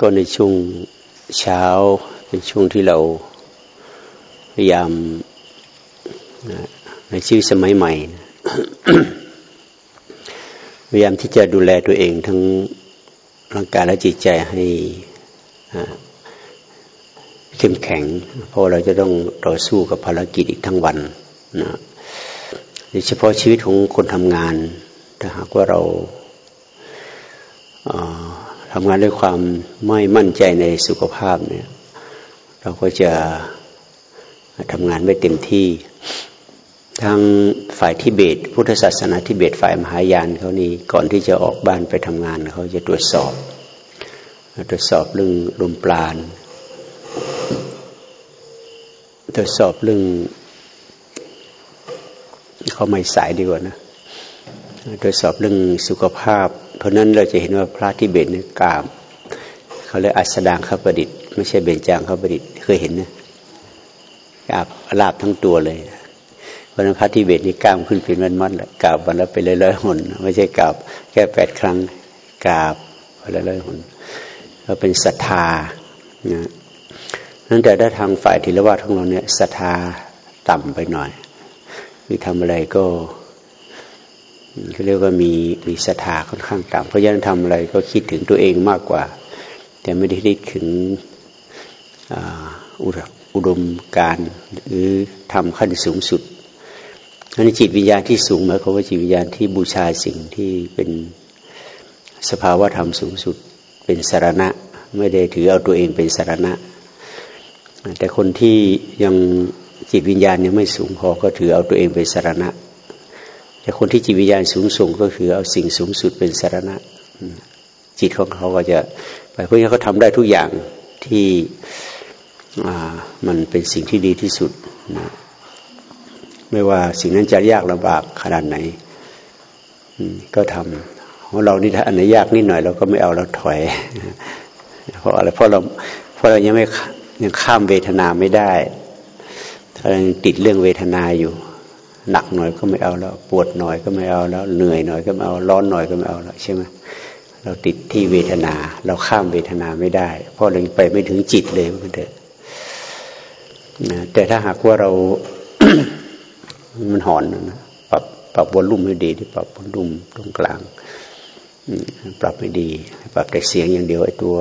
ก็ในช่วงเช้าเป็นช่วงที่เราพยายามในชีวิตสมัยใหม่ พยายามที่จะดูแลตัวเองทั้งร่างกายและจิตใจให้เข้มแข็ง เพราะเราจะต้องต่อสู้กับภารกิจอีกทั้งวันนะโดยเฉพาะชีวิตของคนทำงานถ้าหากว่าเรา ทำงานด้วยความไม่มั่นใจในสุขภาพเนี่ย เราก็จะทำงานไม่เต็มที่ ทางฝ่ายทิเบต พุทธศาสนาทิเบตฝ่ายมหายานเขานี่ก่อนที่จะออกบ้านไปทำงานเขาจะตรวจสอบ ตรวจสอบเรื่องลมปราณตรวจสอบเรื่องเขาไม่สายดีกว่านะตรวจสอบเรื่องสุขภาพ เพราะนั้นเราจะเห็นว่าพระทิเบตนี่กาบเขาเรียกอัสดางข้าประดิษฐ์ไม่ใช่เบญจางข้าประดิษฐ์เคยเห็นนะกราบลาบทั้งตัวเลยเพราะนั้นพระทิเบตนี่ก้ามขึ้นเป็นมันมัดกราบวันละไปเลยร้อยหนไม่ใช่กราบแค่แปดครั้งกราบวันละร้อยหนก็เป็นศรัทธานะนั่นแต่ได้ทางฝ่ายทิรวาทของเราเนี่ยศรัทธาต่ำไปหน่อยคือทำอะไรก็ เขาเรียกว่ามีมีศรัทธาค่อนข้างต่ำเพราะฉะนั้นทำอะไรก็คิดถึงตัวเองมากกว่า แต่ไม่ได้คิดถึงอุดมการหรือทำขั้นสูงสุดอันนี้จิตวิญญาณที่สูงหมายความว่าจิตวิญญาณที่บูชาสิ่งที่เป็นสภาวะธรรมสูงสุด เป็นสารณะ ไม่ได้ถือเอาตัวเองเป็นสารณะ แต่คนที่ยังจิตวิญญาณยังไม่สูงพอก็ถือเอาตัวเองเป็นสารณะ แต่คนที่จิตวิญญาณสูงส่งก็คือเอาสิ่งสูงสุดเป็นสารณะ จิตของเขาก็จะไปพราะงั้เขาทาได้ทุกอย่างที่มันเป็นสิ่งที่ดีที่สุดนะไม่ว่าสิ่งนั้นจะยากลำบากขนาดไหนก็ทำของเรานี่ถ้าอันไหนยากนิดหน่อยเราก็ไม่เอาเราถอย เพราะอะไรเพราะเราเพราะเรายังไม่ยังข้ามเวทนาไม่ได้ถ้ายังติดเรื่องเวทนาอยู่ หนักหน่อยก็ไม่เอาแล้ว ปวดหน่อยก็ไม่เอาแล้ว เหนื่อยหน่อยก็ไม่เอา ร้อนหน่อยก็ไม่เอาแล้วใช่ไหมเราติดที่เวทนา เราข้ามเวทนาไม่ได้ เพราะเราไปไม่ถึงจิตเลยมันเถอะแต่ถ้าหากว่าเรา มันหอนนะปรับปรับวอลลุ่มให้ดีที่ปรับวอลลุ่มตรงกลางปรับไม่ดี ปรับแต่เสียงอย่างเดียวไอ้ตัว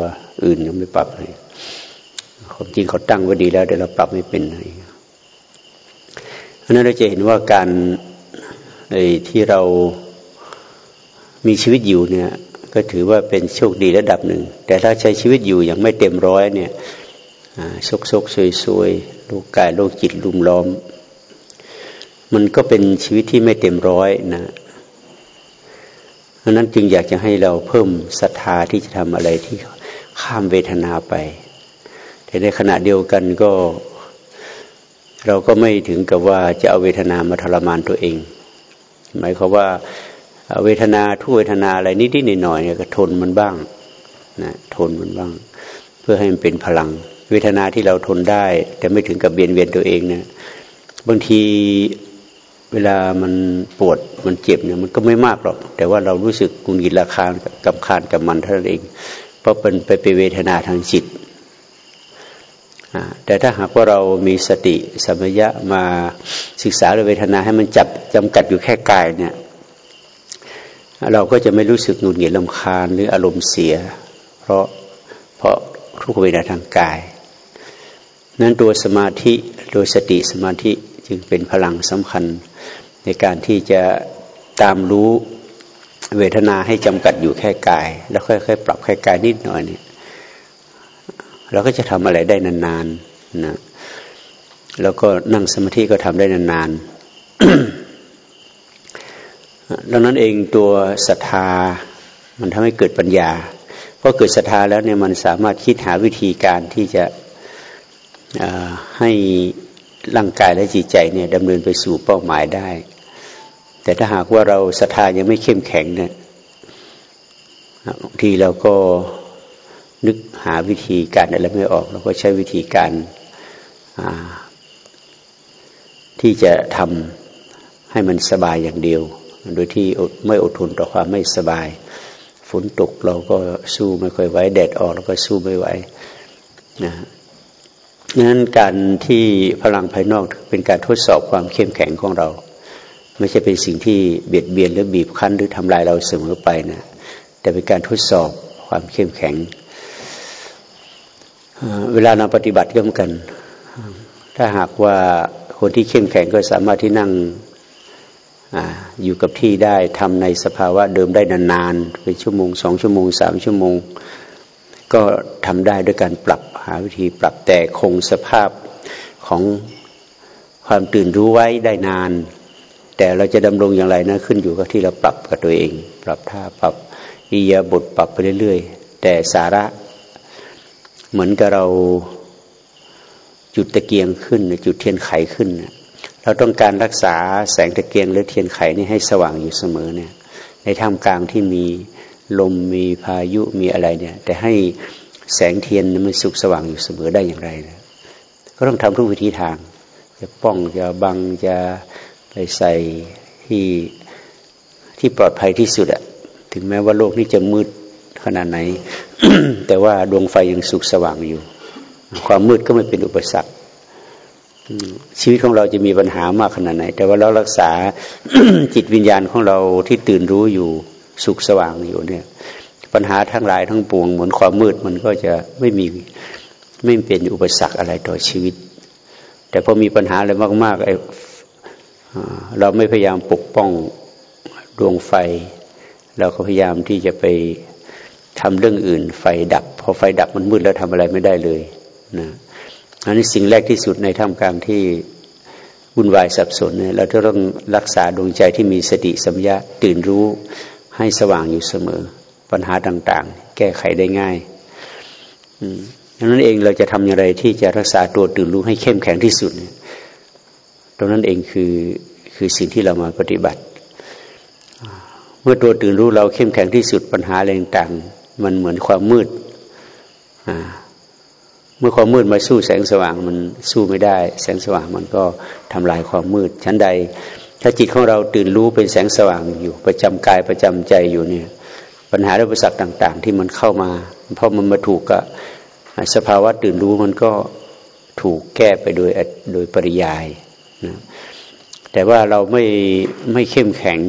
อื่นยังไม่ปรับเลยความจริงเขาตั้งไว้ดีแล้วแต่เราปรับไม่เป็นอะไราะนั้นเราจะเห็นว่าการในที่เรามีชีวิตอยู่เนี่ย ก็ถือว่าเป็นโชคดีระดับหนึ่ง แต่ถ้าใช้ชีวิตอยู่อย่างไม่เต็มร้อยเนี่ยซกซกซวยซวยโรคกายโรคจิตลุมล้อม มันก็เป็นชีวิตที่ไม่เต็มร้อยนะเพราะนั้นจึงอยากจะให้เราเพิ่มศรัทธาที่จะทำอะไรที่ข้ามเวทนาไป แต่ในขณะเดียวกันก็ เราก็ไม่ถึงกับว่าจะเอาเวทนามาทรมานตัวเอง หมายความว่าเวทนาทุกเวทนาอะไรนิดๆหน่อยๆเนี่ยก็ทนมันบ้างนะทนมันบ้าง เพื่อให้มันเป็นพลัง เวทนาที่เราทนได้ แต่ไม่ถึงกับเบียนเวียนตัวเองเนี่ยบางทีเวลามันปวดมันเจ็บเนี่ยมันก็ไม่มากหรอก แต่ว่าเรารู้สึกกุนกินราคากับคานกับมันเท่านั้นเอง เพราะเป็นไปเป็นเวทนาทางจิต แต่ถ้าหากว่าเรามีสติสมยะมาศึกษาเรื่อเวทนาให้มันจับจำกัดอยู่แค่กายเนี่ย เราก็จะไม่รู้สึกหงุดหงิดลำคาญหรืออารมณ์เสีย เพราะเพราะทุกเวทนาทางกาย นั้นตัวสมาธิโดยสติสมาธิจึงเป็นพลังสำคัญในการที่จะตามรู้เวทนาให้จำกัดอยู่แค่กาย แล้วค่อยๆปรับแค่กายนิดหน่อยเนี่ย เราก็จะทำอะไรได้นานๆนะแล้วก็นั่งสมาธิก็ทำได้นานๆดังนั้นเองตัวศรัทธามันทำให้เกิดปัญญาเพราะเกิดศรัทธาแล้วเนี่ยมันสามารถคิดหาวิธีการที่จะให้ร่างกายและจิตใจเนี่ยดำเนินไปสู่เป้าหมายได้ แต่ถ้าหากว่าเราศรัทธายังไม่เข้มแข็งเนี่ยบางทีเราก็ นึกหาวิธีการอะไรไม่ออกเราก็ใช้วิธีการที่จะทำให้มันสบายอย่างเดียว โดยที่ไม่อดทนต่อความไม่สบาย ฝนตกเราก็สู้ไม่ค่อยไหวแดดออกเราก็สู้ไม่ไหวนะนั้นการที่พลังภายนอกเป็นการทดสอบความเข้มแข็งของเรา ไม่ใช่เป็นสิ่งที่เบียดเบียนหรือบีบคั้นหรือทำลายเราเสมอไปนะแต่เป็นการทดสอบความเข้มแข็ง เวลาเราปฏิบัติก็เหมือนกัน ถ้าหากว่าคนที่เข้มแข็งก็สามารถที่นั่งออยู่กับที่ได้ทำในสภาวะเดิมได้นานๆเป็นชั่วโมงสองชั่วโมงสามชั่วโมง ก็ทำได้ด้วยการปรับหาวิธีปรับแต่คงสภาพของความตื่นรู้ไว้ได้นาน แต่เราจะดำรงอย่างไรนะขึ้นอยู่กับที่เราปรับกับตัวเอง ปรับท่าปรับอิยาบทปรับไปเรื่อย ๆ แต่สาระ เหมือนกับเราจุดตะเกียงขึ้น จุดเทียนไขขึ้น เราต้องการรักษาแสงตะเกียงหรือเทียนไขนี่ให้สว่างอยู่เสมอเนี่ย ในท่ามกลางที่มีลมมีพายุมีอะไรเนี่ย แต่ให้แสงเทียนมันสุกสว่างอยู่เสมอได้อย่างไรนะก็ต้องทำทุกวิธีทาง จะป้องจะบังจะไปใส่ที่ที่ปลอดภัยที่สุดอะถึงแม้ว่าโลกนี้จะมืดขนาดไหน แต่ว่าดวงไฟยังสุกสว่างอยู่ ความมืดก็ไม่เป็นอุปสรรคชีวิตของเราจะมีปัญหามากขนาดไหน แต่ว่าเรารักษาจิตวิญญาณของเราที่ตื่นรู้อยู่สุขสว่างอยู่เนี่ย ปัญหาทั้งหลายทั้งปวงเหมือนความมืดมันก็จะไม่มีไม่เป็นอุปสรรคอะไรต่อชีวิต แต่พอมีปัญหาอะไรมากๆไอ้เราไม่พยายามปกป้องดวงไฟ เราก็พยายามที่จะไป ทำเรื่องอื่น ไฟดับ พอไฟดับมันมืดแล้วทำอะไรไม่ได้เลยนะอันนี้สิ่งแรกที่สุดในท่ามกลางที่วุ่นวายสับสนเนี่ยเราต้องรักษาดวงใจที่มีสติสัมยาตื่นรู้ให้สว่างอยู่เสมอ ปัญหาต่าง ๆ แก้ไขได้ง่ายดังนั้นเองเราจะทำอย่างไรที่จะรักษาตัวตื่นรู้ให้เข้มแข็งที่สุดตรงนั้นเองคือคือสิ่งที่เรามาปฏิบัติ เมื่อตัวตื่นรู้เราเข้มแข็งที่สุดปัญหาอะไรต่าง มันเหมือนความมืดเมื่อความมืดมาสู้แสงสว่างมันสู้ไม่ได้ แสงสว่างมันก็ทำลายความมืด ชั้นใด ถ้าจิตของเราตื่นรู้เป็นแสงสว่างอยู่ ประจำกายประจำใจอยู่เนี่ย ปัญหาและอุปสรรคต่าง ๆ ที่มันเข้ามา เพราะมันมาถูกกับสภาวะตื่นรู้มันก็ถูกแก้ไปโดยโดยปริยายนะแต่ว่าเราไม่ไม่เข้มแข็ง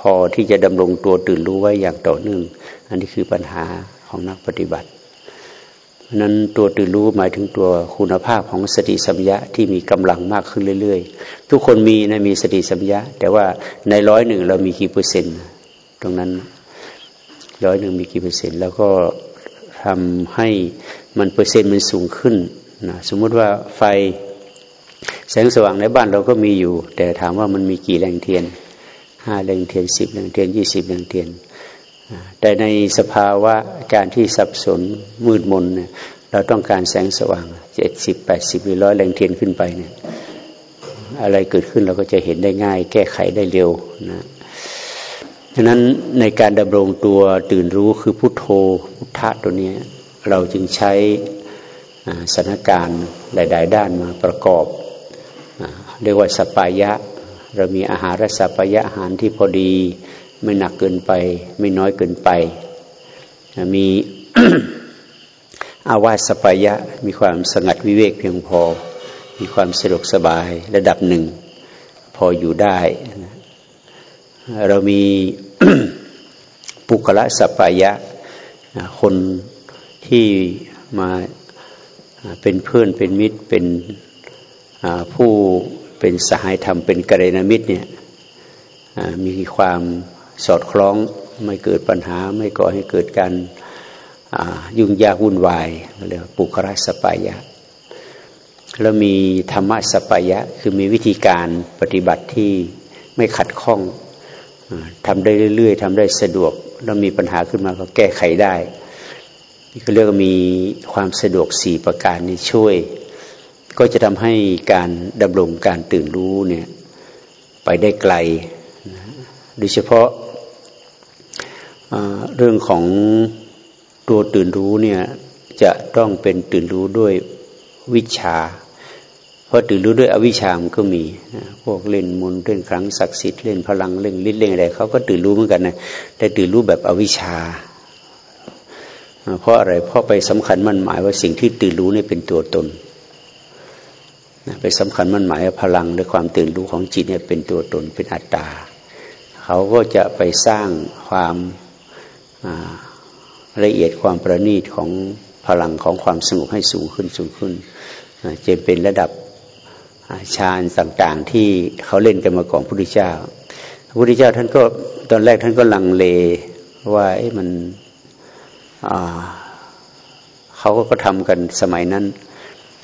พอที่จะดำรงตัวตื่นรู้ไว้อย่างต่อเนื่อง อันนี้คือปัญหาของนักปฏิบัตินั้นตัวตื่นรู้หมายถึงตัวคุณภาพของสติสัมยาที่มีกำลังมากขึ้นเรื่อย ๆ ทุกคนมีนะมีสติสัมยาแต่ว่าในร้อยหนึ่งเรามีกี่เปอร์เซ็นต์ ตรงนั้นร้อยหนึ่งมีกี่เปอร์เซ็นต์ แล้วก็ทำให้มันเปอร์เซ็นต์มันสูงขึ้นนะสมมติว่าไฟแสงสว่างในบ้านเราก็มีอยู่ แต่ถามว่ามันมีกี่แรงเทียนห้าแรงเทียนสิบแรงเทียนยี่สิบแรงเทียน แต่ในสภาวะการที่สับสนมืดมนเนี่ยเราต้องการแสงสว่างเจ็ดสิบแปดสิบหรือร้อยแรงเทียนขึ้นไปเนี่ยอะไรเกิดขึ้นเราก็จะเห็นได้ง่าย แก้ไขได้เร็วนะฉะนั้นในการดำรงตัวตื่นรู้คือพุโทโธพุทธะตัวนี้เราจึงใช้สถานการณ์หลาย ๆ ด้านมาประกอบ เรียกว่าสปายะ เรามีอาหารสัปายะอาหารที่พอดี ไม่หนักเกินไป ไม่น้อยเกินไป มีอาวาสปายะ มีความสงัดวิเวกเพียงพอ มีความสะดวกสบายระดับหนึ่ง พออยู่ได้ เรามีปุกละสปายะ คนที่มาเป็นเพื่อนเป็นมิตรเป็นผู้เป็นสหายธรรมเป็นกเรณมิตรเนี่ยมีความ สอดคล้องไม่เกิดปัญหา ไม่ก่อให้เกิดการยุ่งยากวุ่นวายเรียกปุคระสปายะ แล้วมีธรรมะสปายะ คือมีวิธีการปฏิบัติที่ไม่ขัดข้องทำได้เรื่อยๆทำได้สะดวก แล้วมีปัญหาขึ้นมาก็แก้ไขได้ นี่ก็เรียกว่ามีความสะดวกสี่ประการนี้ช่วย ก็จะทำให้การดำรงการตื่นรู้เนี่ยไปได้ไกล โดยเฉพาะ เรื่องของตัวตื่นรู้เนี่ยจะต้องเป็นตื่นรู้ด้วยวิชา เพราะตื่นรู้ด้วยอวิชามก็มีพวกเล่นมนเล่นครั้งศักดิ์สิทธิ์เล่นพลังเล่นฤทธิ์เล่นอะไรเขาก็ตื่นรู้เหมือนกันนะแต่ตื่นรู้แบบอวิชา เพราะอะไรเพราะไปสำคัญมั่นหมายว่าสิ่งที่ตื่นรู้นี่เป็นตัวตนไปสำคัญมั่นหมายว่าพลังหรือความตื่นรู้ของจิตเนี่ยเป็นตัวตนเป็นอัตตาเขาก็จะไปสร้างความ ละเอียดความประณีตของพลังของความสงบให้สูงขึ้นสูงขึ้นจะเป็นระดับฌานต่างๆที่เขาเล่นกันมาก่อนพระพุทธเจ้าพระพุทธเจ้าท่านก็ตอนแรกท่านก็ลังเลว่ามันเขาก็ทำกันสมัยนั้น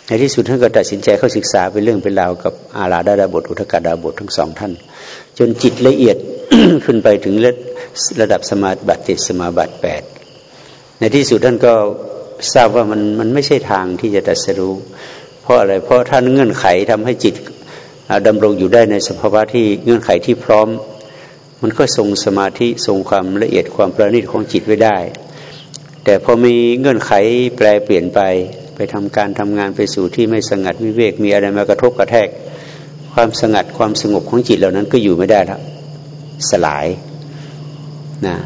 ในที่สุดท่านก็ตัดสินใจเข้าศึกษาเป็นเรื่องเป็นราวกับอาราดาดาบทอุทกาดาบททั้งสองท่าน จนจิตละเอียดขึ้นไปถึงระดับสมาบัติสมาบัติแปดในที่สุดท่านก็ทราบว่ามันมันไม่ใช่ทางที่จะตัดสู้ เพราะอะไรเพราะท่านเงื่อนไขทำให้จิตดำรงอยู่ได้ในสภาวะที่เงื่อนไขที่พร้อม มันก็ทรงสมาธิทรงความละเอียดความประณีตของจิตไว้ได้ แต่พอมีเงื่อนไขแปลเปลี่ยนไป ไปทำการทำงานไปสู่ที่ไม่สงัดวิเวกมีอะไรมากระทบกระแทก ความสงัดความสงบของจิตเหล่านั้นก็อยู่ไม่ได้แล้วสลายนะ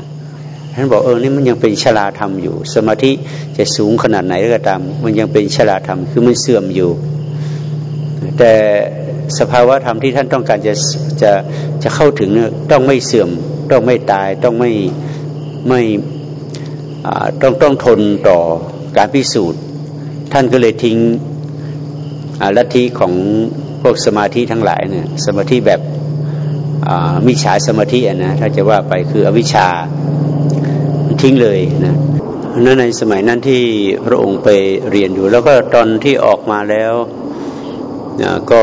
ท่านบอกเออนี่มันยังเป็นชลาธรรมอยู่ สมาธิจะสูงขนาดไหนก็ตาม มันยังเป็นชลาธรรมคือมันเสื่อมอยู่ แต่สภาวะธรรมที่ท่านต้องการจะจะจะเข้าถึงเนี่ยต้องไม่เสื่อม ต้องไม่ตายต้องไม่ไม่ต้องต้องทนต่อการพิสูจน์ ท่านก็เลยทิ้งลัทธิของ พวกสมาธิทั้งหลายเนี่ยสมาธิแบบมิจฉาสมาธินะถ้าจะว่าไปคืออวิชชาทิ้งเลยนะนั่นในสมัยนั้นที่พระองค์ไปเรียนอยู่ แล้วก็ตอนที่ออกมาแล้วนะก็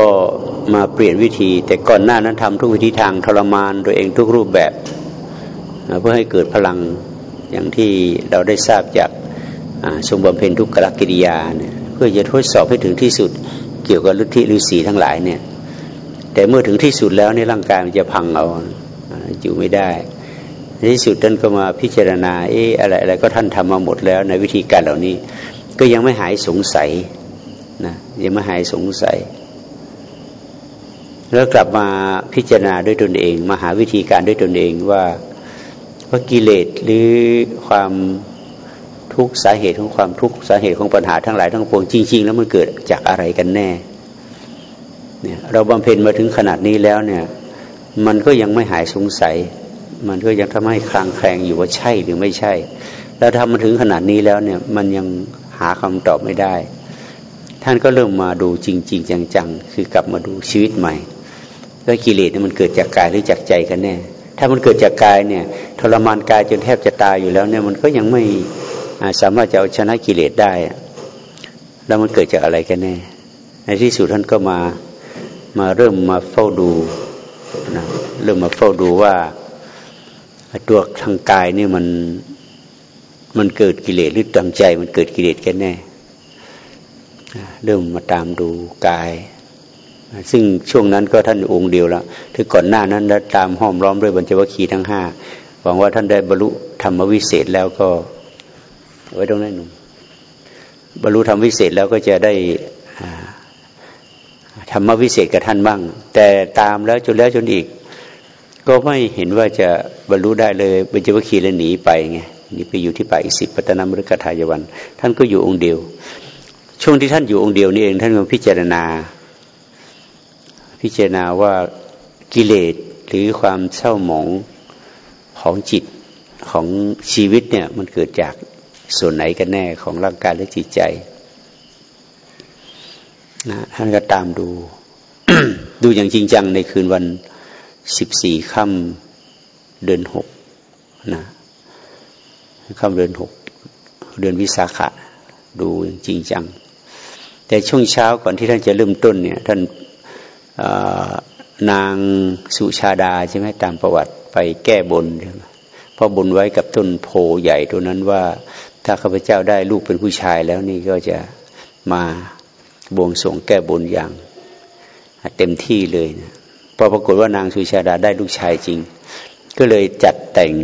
มาเปลี่ยนวิธี แต่ก่อนหน้านั้นทำทุกวิธีทางทรมานตัวเองทุกรูปแบบนะเพื่อให้เกิดพลังอย่างที่เราได้ทราบจากทรงบำเพ็ญทุกขกิริยาเนี่ยเพื่อจะทดสอบให้ถึงที่สุด เกี่ยวกับฤทธิฤาษีทั้งหลายเนี่ย แต่เมื่อถึงที่สุดแล้วในร่างกายมันจะพังเอาอยู่ไม่ได้ในที่สุดท่านก็มาพิจารณาเอ๊ะอะไรอะไรก็ท่านทำมาหมดแล้วในวิธีการเหล่านี้ ก็ยังไม่หายสงสัยนะยังไม่หายสงสัย แล้วกลับมาพิจารณาด้วยตนเองมาหาวิธีการด้วยตนเองว่าว่ากิเลสหรือความ ทุกสาเหตุของความทุกข์สาเหตุของปัญหาทั้งหลายทั้งปวงจริง ๆ แล้วมันเกิดจากอะไรกันแน่เนี่ยเราบำเพ็ญมาถึงขนาดนี้แล้วเนี่ย มันก็ยังไม่หายสงสัย มันก็ยังทำให้คลางแคลงอยู่ว่าใช่หรือไม่ใช่ แล้วทำมาถึงขนาดนี้แล้วเนี่ยมันยังหาคำตอบไม่ได้ ท่านก็เริ่มมาดูจริง ๆ จังๆ คือกลับมาดูชีวิตใหม่ว่ากิเลสเนี่ยมันเกิดจากกายหรือจากใจกันแน่ ถ้ามันเกิดจากกายเนี่ยทรมานกายจนแทบจะตายอยู่แล้วเนี่ยมันก็ยังไม่ สามารถจะเอาชนะกิเลสได้ แล้วมันเกิดจากอะไรกันแน่ ในที่สุดท่านก็มามาเริ่มมาเฝ้าดูนะเริ่มมาเฝ้าดูว่าตัวทางกายนี่มันมันเกิดกิเลสหรือตังใจมันเกิดกิเลสกันแน่ เริ่มมาตามดูกาย ซึ่งช่วงนั้นก็ท่านองค์เดียวแล้วที่ก่อนหน้านั้นได้ตามห้อมล้อมด้วยบรรจวัคคีย์ทั้งห้าหวังว่าท่านได้บรรลุธรรมวิเศษแล้วก็ ไว้ตรงนั้นหนุ่มบรรลุธรรมวิเศษแล้วก็จะได้ธรรมวิเศษกับท่านบ้าง แต่ตามแล้วจนแล้วจนอีก ก็ไม่เห็นว่าจะบรรลุได้เลยเบญจวัคคีย์เลยหนีไปไงหนีไปอยู่ที่ป่าอิสิปตนามฤกทายวัน ท่านก็อยู่องค์เดียว ช่วงที่ท่านอยู่องค์เดียวนี่เองท่านก็พิจารณา พิจารณาว่ากิเลสหรือความเศร้าหมองของจิตของชีวิตเนี่ยมันเกิดจาก ส่วนไหนกันแน่ของร่างกายและจิตใจนะท่านก็ตามดู ดูอย่างจริงจังในคืนวันสิบสี่ค่ำเดือนหกนะค่ำเดือนหกเดือนวิสาขะ ดูอย่างจริงจัง แต่ช่วงเช้าก่อนที่ท่านจะเริ่มต้นเนี่ย ท่านนางสุชาดาใช่ไหมตามประวัติไปแก้บนใช่ไหมพอบนไว้กับต้นโพใหญ่ตัวนั้นว่า ถ้าข้าพเจ้าได้ลูกเป็นผู้ชายแล้วนี่ก็จะมาบวงสรวงแก้บนอย่างเต็มที่เลยนะพอปรากฏว่านางสุชาดาได้ลูกชายจริง ก็เลยจัดแต่ง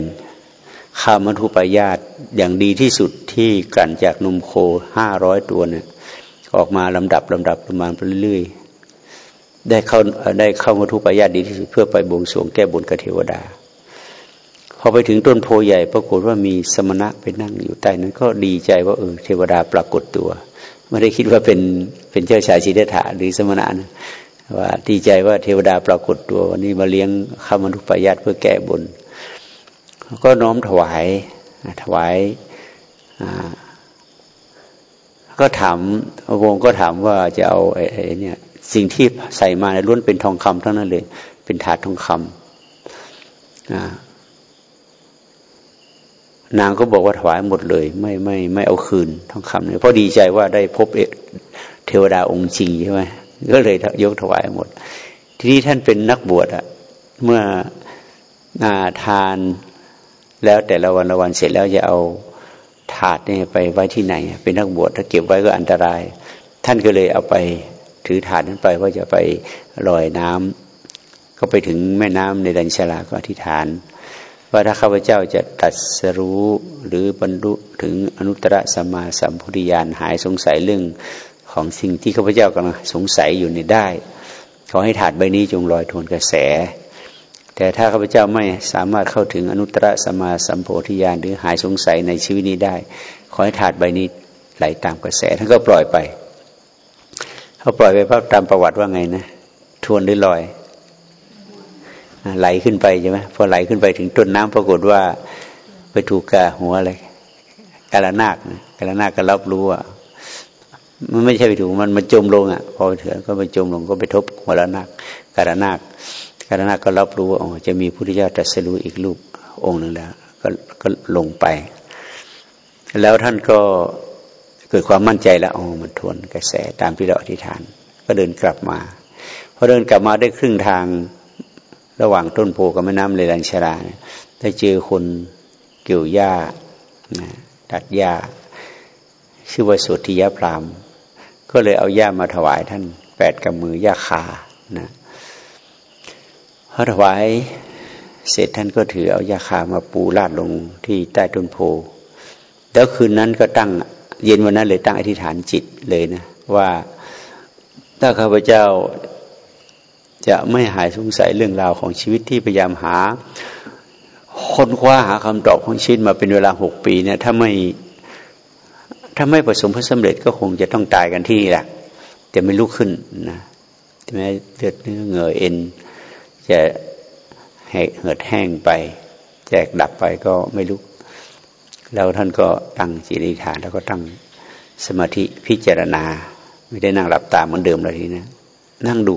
ข้ามัทุปายาตอย่างดีที่สุดที่กลั่นจากนมโคห้าร้อยตัวเนี่ยออกมาลำดับลำดับประมาณไปเรื่อยๆได้เข้าได้เข้ามัทุปายาตดีที่สุดเพื่อไปบวงสรวงแก้บนกับเทวดา พอไปถึงต้นโพใหญ่ ปรากฏว่ามีสมณะไปนั่งอยู่ใต้นั้นก็ดีใจว่าเออเทวดาปรากฏตัว ไม่ได้คิดว่าเป็นเป็นเจ้าชายสิทธัตถะหรือสมณะนะว่าดีใจว่าเทวดาปรากฏตัววันนี้มาเลี้ยงข้ามนุษย์ปยาตเพื่อแก้บน ก็น้อมถวายถวายก็ถามวงก็ถามว่าจะเอาไอ้เนี่ยสิ่งที่ใส่มาในล้วนเป็นทองคำทั้งนั้นเลย เป็นถาดทองคำ นางก็บอกว่าถวายหมดเลย ไม่ไม่ไม่เอาคืนทองคำเนี่ยเพราะดีใจว่าได้พบเทวดาองค์จริงใช่ไหมก็เลยยกถวายหมด ทีนี้ท่านเป็นนักบวชอะเมื่ออาทานแล้วแต่ละวันละวันเสร็จแล้วจะเอาถาดนี่ไปไว้ที่ไหน เป็นนักบวชถ้าเก็บไว้ก็อันตราย ท่านก็เลยเอาไปถือถาดนั้นไปว่าจะไปลอยน้ำก็ไปถึงแม่น้ำในดันชลาก็อธิษฐาน ว่าถ้าข้าพเจ้าจะตัดสรู้หรือบรรลุถึงอนุตตรสัมมาสัมพุทธิญาณหายสงสัยเรื่องของสิ่งที่ข้าพเจ้ากำลังสงสัยอยู่ในได้ ขอให้ถาดใบนี้จงลอยทวนกระแส แต่ถ้าข้าพเจ้าไม่สามารถเข้าถึงอนุตตรสัมาสัมโพธิญาณหรือหายสงสัยในชีวิตนี้ได้ ขอให้ถาดใบนี้ไหลตามกระแสท่านก็ปล่อยไปเขาปล่อยไปภาพตามประวัติว่าไงนะ ทวนหรือลอย ไหลขึ้นไปใช่ไหมพอไหลขึ้นไปถึงต้นน้ำปรากฏว่าไปถูกกาหัวอะไรกาลนาคกาลนาคก็รับรู้ว่ามันไม่ใช่ไปถูกมันมันจมลงอะ พอเถือนก็ไปจมลงก็ไปทบหัวละนาคกาลนาคกาลนาคก็รับรู้ว่าอ๋อจะมีพุทธเจ้าตรัสรู้อีกรูปองค์หนึ่งแล้วก็ก็ลงไป แล้วท่านก็เกิดความมั่นใจแล้วอ๋อมันทวนกระแสตามที่เราอธิษฐาน ก็เดินกลับมาพอเดินกลับมาได้ครึ่งทาง ระหว่างต้นโพกับแม่น้ำเลลังชราได้เจอคนเกี่ยวหญ้าตัดหญ้า ชื่อว่าสุธิยพรามก็เลยเอาหญ้ามาถวายท่านแปดกับมือหญ้าคานะพอถวายเสร็จท่านก็ถือเอาหญ้าคามาปูลาดลงที่ใต้ต้นโพ แล้วคืนนั้นก็ตั้งเย็นวันนั้นเลยตั้งอธิษฐานจิตเลยนะ ว่าถ้าข้าพเจ้า จะไม่หายสงสัยเรื่องราวของชีวิตที่พยายามหา ค้นคว้าหาคำตอบของชีวิตมาเป็นเวลาหกปีเนี่ยถ้าไม่ถ้าไม่ประสมผลสำเร็จก็คงจะต้องตายกันที่แหละจะไม่ลุกขึ้นนะแม้เลือดเนื้อเหงื่อเอ็น จะแหกเหือดแห้งไป แจกดับไปก็ไม่ลุก แล้วท่านก็ตั้งจิตฐานแล้วก็ตั้งสมาธิพิจารณา ไม่ได้นั่งหลับตาเหมือนเดิมเลยทีนะ นั่งดู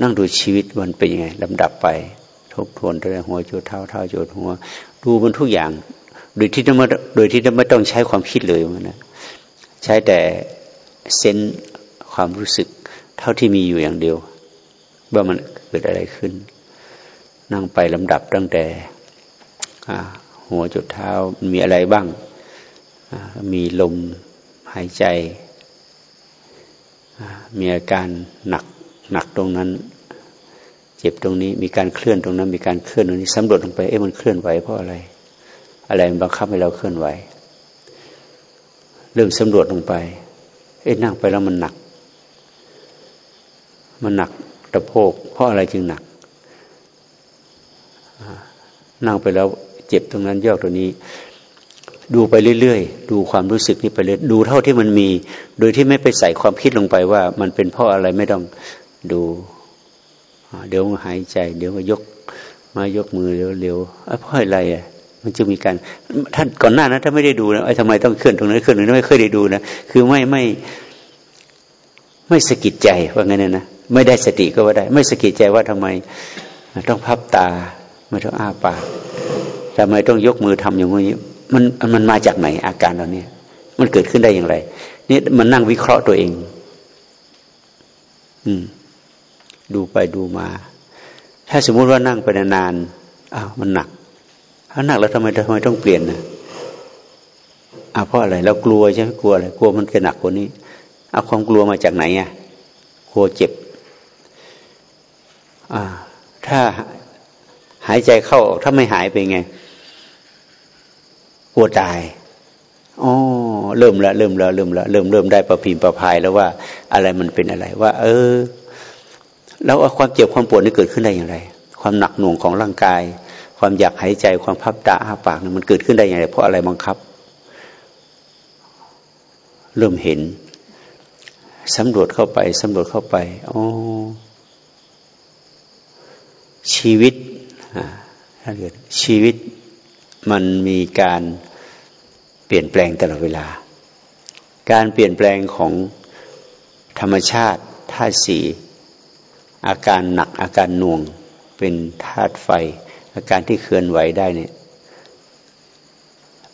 นั่งดูชีวิตมันเป็นยังไงลำดับไป ทบทวนตั้งแต่หัวจุดเท้าเท้าจุดหัว ดูมันทุกอย่าง โดยที่ไม่โดยที่ไม่ต้องใช้ความคิดเลยมันนะใช้แต่เซนความรู้สึก เท่าที่มีอยู่อย่างเดียว ว่ามันเกิดอะไรขึ้น นั่งไปลำดับตั้งแต่หัวจุดเท้ามีอะไรบ้าง มีลมหายใจ มีอาการหนัก หนักตรงนั้น เจ็บตรงนี้มีการเคลื่อนตรงนั้น มีการเคลื่อนตรงนี้สำรวจลงไปเอ๊ะมันเคลื่อนไหวเพราะอะไร อะไรมันบังคับให้เราเคลื่อนไหว เริ่มสำรวจลงไป เอ๊ะนั่งไปแล้วมันหนัก มันหนักตะโพกเพราะอะไรจึงหนักนั่งไปแล้วเจ็บตรงนั้นยอกตรงนี้ ดูไปเรื่อยๆ ดูความรู้สึกนี้ไปเลยดูเท่าที่มันมี โดยที่ไม่ไปใส่ความคิดลงไปว่า มันเป็นเพราะอะไรไม่ต้อง ดู เดี๋ยวหายใจ เดี๋ยวมายก มายกมือเร็วๆเพราะอะไรอะมันจะมีการท่านก่อนหน้านะถ้าไม่ได้ดูนะไอ้ทำไมต้องเคลื่อนตรงนั้นเคลื่อนตรงนั้ไม่เคยได้ดูนะคือไม่ไม่ไม่สะกิดใจว่างั้นนะไม่ได้สติก็ว่าได้ ไม่สะกิดใจว่าทำไม ต้องพับตาไม่ต้องอ้าปากทำไมต้องยกมือทำอย่างนี้ มันมันมาจากไหนอาการเหล่านี้มันเกิดขึ้นได้อย่างไร นี่มันนั่งวิเคราะห์ตัวเอง อืม ดูไปดูมา ถ้าสมมุติว่านั่งไปนานๆอ้าวมันหนัก ถ้าหนักแล้วทำไมทำไมต้องเปลี่ยนนะอ้าวเพราะอะไรเรากลัวใช่ไหมกลัวอะไรกลัวมันจะหนักกว่านี้เอาความกลัวมาจากไหนอะกลัวเจ็บอ่าถ้าหายใจเข้าออกถ้าไม่หายไปไง กลัวตายอ๋อเริ่มละเริ่มละเริ่มละเริ่มเริ่มได้ประพิมพ์ประพายแล้วว่าอะไรมันเป็นอะไร ว่า เออ แล้วความเจ็บความปวดนี่เกิดขึ้นได้อย่างไร ความหนักหน่วงของร่างกาย ความอยากหายใจความพับตาอาปากเนี่ยมันเกิดขึ้นได้อยังไงเพราะอะไรบังคับ เริ่มเห็นสำรวจเข้าไปสำรวจเข้าไปอ๋อชีวิตถ้าเกิดชีวิตมันมีการเปลี่ยนแปลงตลอดเวลา การเปลี่ยนแปลงของธรรมชาติธาตุสี อาการหนักอาการหน่วงเป็นธาตุไฟ อาการที่เคลื่อนไหวได้เนี่ย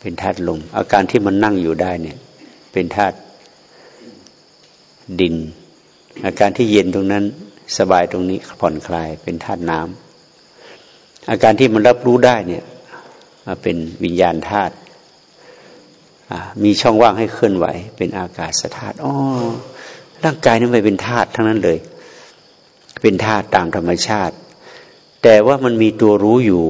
เป็นธาตุลม อาการที่มันนั่งอยู่ได้เนี่ย เป็นธาตุดิน อาการที่เย็นตรงนั้นสบายตรงนี้ผ่อนคลายเป็นธาตุน้ำอาการที่มันรับรู้ได้เนี่ยเป็นวิญญาณธาตุมีช่องว่างให้เคลื่อนไหว เป็นอากาศธาตุอ๋อร่างกายนี่ไม่เป็นธาตุทั้งนั้นเลย เป็นธาตุตามธรรมชาติ แต่ว่ามันมีตัวรู้อยู่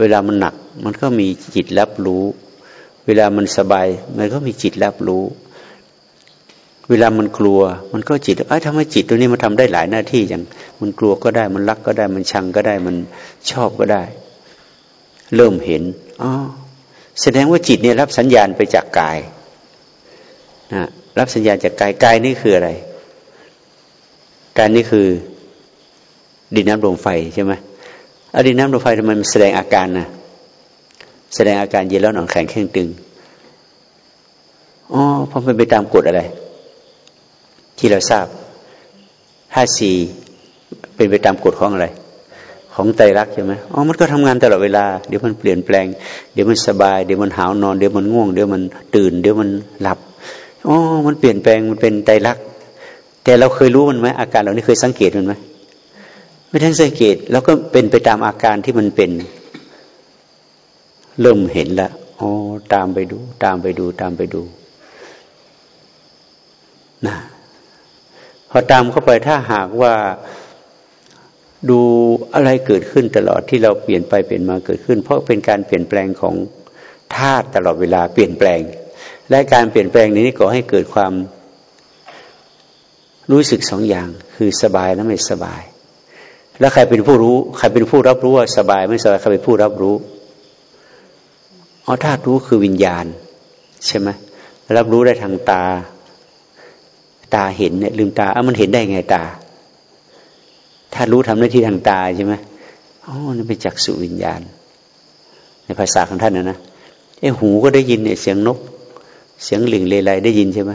เวลามันหนัก มันก็มีจิตรับรู้ เวลามันสบาย มันก็มีจิตรับรู้ เวลามันกลัว มันก็จิตเอ้ยทำไมจิตตัวนี้มันทำได้หลายหน้าที่อย่าง มันกลัวก็ได้ มันรักก็ได้ มันชังก็ได้ มันชอบก็ได้ เริ่มเห็นอ๋อแสดงว่าจิตเนี่ยรับสัญญาณไปจากกายนะรับสัญญาณจากกาย กายนี่คืออะไร กายนี่คือดินน้ำลมไฟใช่ไหมอดินน้ำลมไฟทำไมมันแสดงอาการนะแสดงอาการเย็นแล้วหนอนแข็งแข็งตึงอ๋อเพราะมันไปตามกฎอะไร ที่เราทราบถ้าสี่เป็นไปตามกฎของอะไร ของไตรักใช่ไหมอ๋อมันก็ทำงานตลอดเวลาเดี๋ยวมันเปลี่ยนแปลง เดี๋ยวมันสบายเดี๋ยวมันหาวนอนเดี๋ยวมันง่วงเดี๋ยวมันตื่น เดี๋ยวมันหลับอ๋อมันเปลี่ยนแปลงมันเป็นไตรลักษณ์ แต่เราเคยรู้มันไหมอาการเหล่านี้เคยสังเกตมันไหมไม่ทันสังเกตแล้วก็เป็นไปตามอาการที่มันเป็น เริ่มเห็นละอ๋อตามไปดู ตามไปดู ตามไปดูนะพอตามเข้าไปถ้าหากว่าดูอะไรเกิดขึ้นตลอดที่เราเปลี่ยนไปเปลี่ยนมาเกิดขึ้น เพราะเป็นการเปลี่ยนแปลงของธาตุตลอดเวลาเปลี่ยนแปลง และการเปลี่ยนแปลงนี้ก่อให้เกิดความ รู้สึกสองอย่างคือสบายและไม่สบาย แล้วใครเป็นผู้รู้ ใครเป็นผู้รับรู้ว่าสบายไม่สบายใครเป็นผู้รับรู้อ๋อธาตุรู้คือวิญญาณ ใช่ไหมรับรู้ได้ทางตา ตาเห็นเนี่ยลืมตาอ้ามันเห็นได้ไงตาถ้ารู้ทำหน้าที่ทางตาใช่ไหมอ๋อนี่เป็นจักสุวิญญาณ ในภาษาของท่านนะนะไอ้หูก็ได้ยินเนี่ยเสียงนก เสียงหลิงเลไลได้ยินใช่ไหม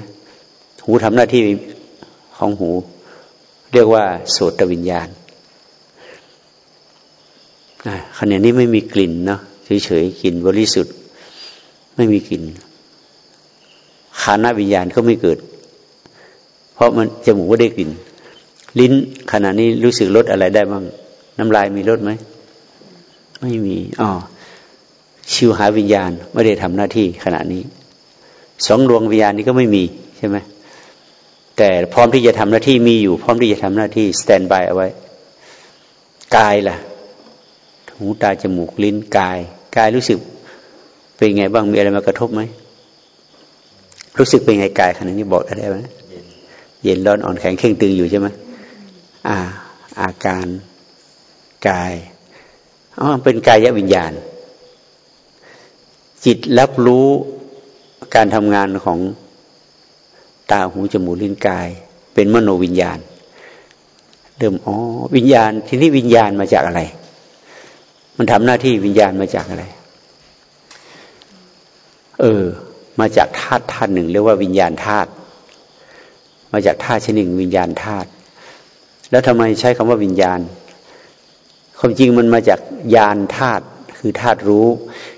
หูทำหน้าที่ ของหู เรียกว่า โสตวิญญาณขณะนี้ไม่มีกลิ่นเนาะเฉยๆกลิ่นบริสุทธิ์ ไม่มีกลิ่นขานาวิญญาณก็ไม่เกิด เพราะมันจมูกก็ได้กลิ่น ลิ้นขณะนี้รู้สึกรสอะไรได้บ้าง น้ำลายมีรสไหม ไม่มีอ๋อชิวหาวิญญาณ ไม่ได้ทำหน้าที่ขณะนี้ สองดวงวิญญาณนี้ก็ไม่มีใช่ไหม แต่พร้อมที่จะทำหน้าที่มีอยู่ พร้อมที่จะทำหน้าที่สแตนบายเอาไว้ กายล่ะ หูตาจมูกลิ้นกาย กายรู้สึกเป็นไงบ้างมีอะไรมากระทบไหมรู้สึกเป็นไงกายขณะนี้บอกได้ไหมเย็นร้อนอ่อนแข็งเข่งตึงอยู่ใช่ไหมอ่า อาการกายอ๋อเป็นกายวิญญาณ จิตรับรู้การทำงานของ ตาหูจมูกลิ้นกาย เป็นมโนวิญญาณเดิมอ๋อวิญญาณ ทีนี้วิญญาณมาจากอะไร มันทำหน้าที่วิญญาณมาจากอะไร เออ มาจากธาตุธาตุหนึ่งเรียกว่าวิญญาณธาตุมาจากธาตุชนิดหนึ่งวิญญาณธาตุแล้วทำไมใช้คำว่าวิญญาณ ความจริงมันมาจากญาณธาตุคือธาตุรู้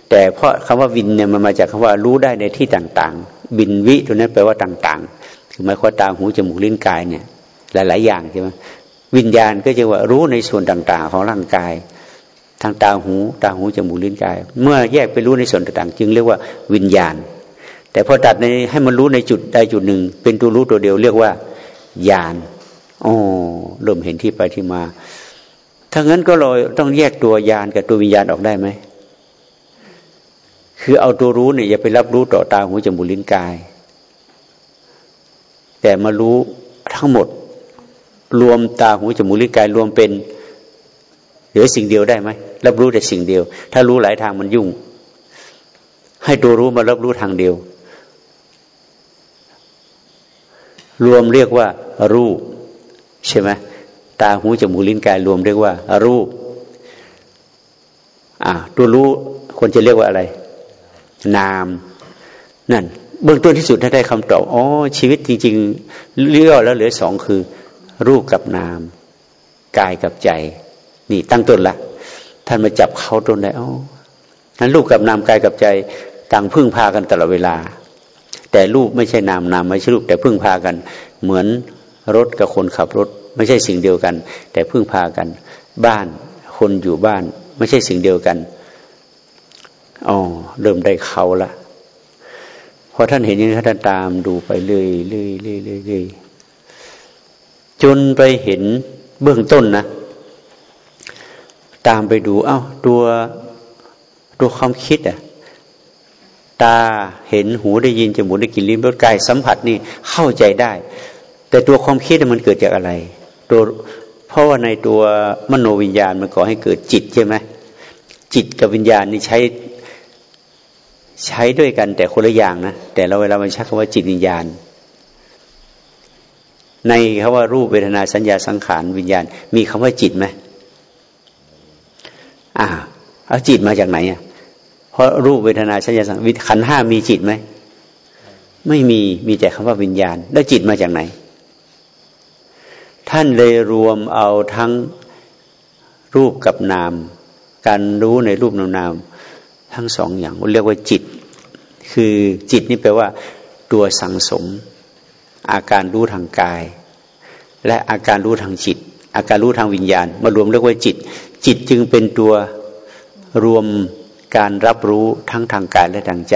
แต่เพราะคำว่าวินเนี่ยมันมาจากคำว่ารู้ได้ในที่ต่าง ๆ บินวิตัวนั้นแปลว่าต่างๆ คือหมายความตาหูจมูกลิ้นกายเนี่ย หลาย ๆ อย่างใช่ไหมวิญญาณก็จะว่ารู้ในส่วนต่าง ๆ ของร่างกาย ทางตาหูตาหูจมูกลิ้นกาย เมื่อแยกไปรู้ในส่วนต่างๆ จึงเรียกว่าวิญญาณ แต่พอตัดในให้มันรู้ในจุดใดจุดหนึ่ง เป็นตัวรู้ตัวเดียวเรียกว่าญาณโอ้เริ่มเห็นที่ไปที่มาถ้างั้นก็เราต้องแยกตัวญาณกับตัววิญญาณออกได้ไหมคือเอาตัวรู้เนี่ยอย่าไปรับรู้ต่อตาหูจมูกลิ้นกาย แต่มารู้ทั้งหมดรวมตาหูจมูกลิ้นกายรวมเป็นเหลือสิ่งเดียวได้ไหมรับรู้แต่สิ่งเดียว ถ้ารู้หลายทางมันยุ่ง ให้ตัวรู้มารับรู้ทางเดียว รวมเรียกว่า รูป ใช่ไหมตาหูจมูกลิ้นกายรวมเรียกว่า รูปอ่าตัวรู้ควรจะเรียกว่าอะไร นาม นั่น เบื้องต้นที่สุดถ้าได้คำตอบอ๋อชีวิตจริง ๆ เลี้ยวแล้วเหลือสองคือ รูปกับนาม กายกับใจ นี่ตั้งต้นละท่านมาจับเขาต้นได้อ๋อนั้นรูปกับนามกายกับใจต่างพึ่งพากันตลอดเวลา แต่รูปไม่ใช่นามนามไม่ใช่รูป แต่พึ่งพากัน เหมือนรถกับคนขับรถ ไม่ใช่สิ่งเดียวกัน แต่พึ่งพากัน บ้านคนอยู่บ้าน ไม่ใช่สิ่งเดียวกันอ๋อเริ่มได้เขาละ พอท่านเห็นอย่างนี้ท่านตามดูไปเรื่อยเรื่อยเรื่อยเรื่อยจนไปเห็นเบื้องต้นนะ ตามไปดู เอา้าตัวตัวความคิดอะตาเห็นหูได้ยินจมูกได้กลิ่นลิ้นรสกายสัมผัสนี่เข้าใจได้ แต่ตัวความคิดมันเกิดจากอะไรตัวเพราะว่าในตัวมโนวิญญาณมันก่อให้เกิดจิตใช่ไหมจิตกับวิญญาณนี่ใช้ ใช้ด้วยกันแต่คนละอย่างนะแต่เราเวลามันใช้คำว่าจิตวิญญาณ ในคำว่ารูปเวทนาสัญญาสังขารวิญญาณ มีคำว่าจิตไหมอ่าเอาจิตมาจากไหนอะเพราะรูปเวทนาสัญญาสังขันห้ามีจิตไหมไม่มีมีแต่คำว่าวิญญาณ แล้วจิตมาจากไหน ท่านเลยรวมเอาทั้งรูปกับนาม การรู้ในรูปนามนาม ทั้งสองอย่างเรียกว่าจิต คือจิตนี่แปลว่า ตัวสังสม อาการรู้ทางกาย และอาการรู้ทางจิต อาการรู้ทางวิญญาณ มารวมเรียกว่าจิต จิตจึงเป็นตัวรวมการรับรู้ทั้งทางกายและทางใจ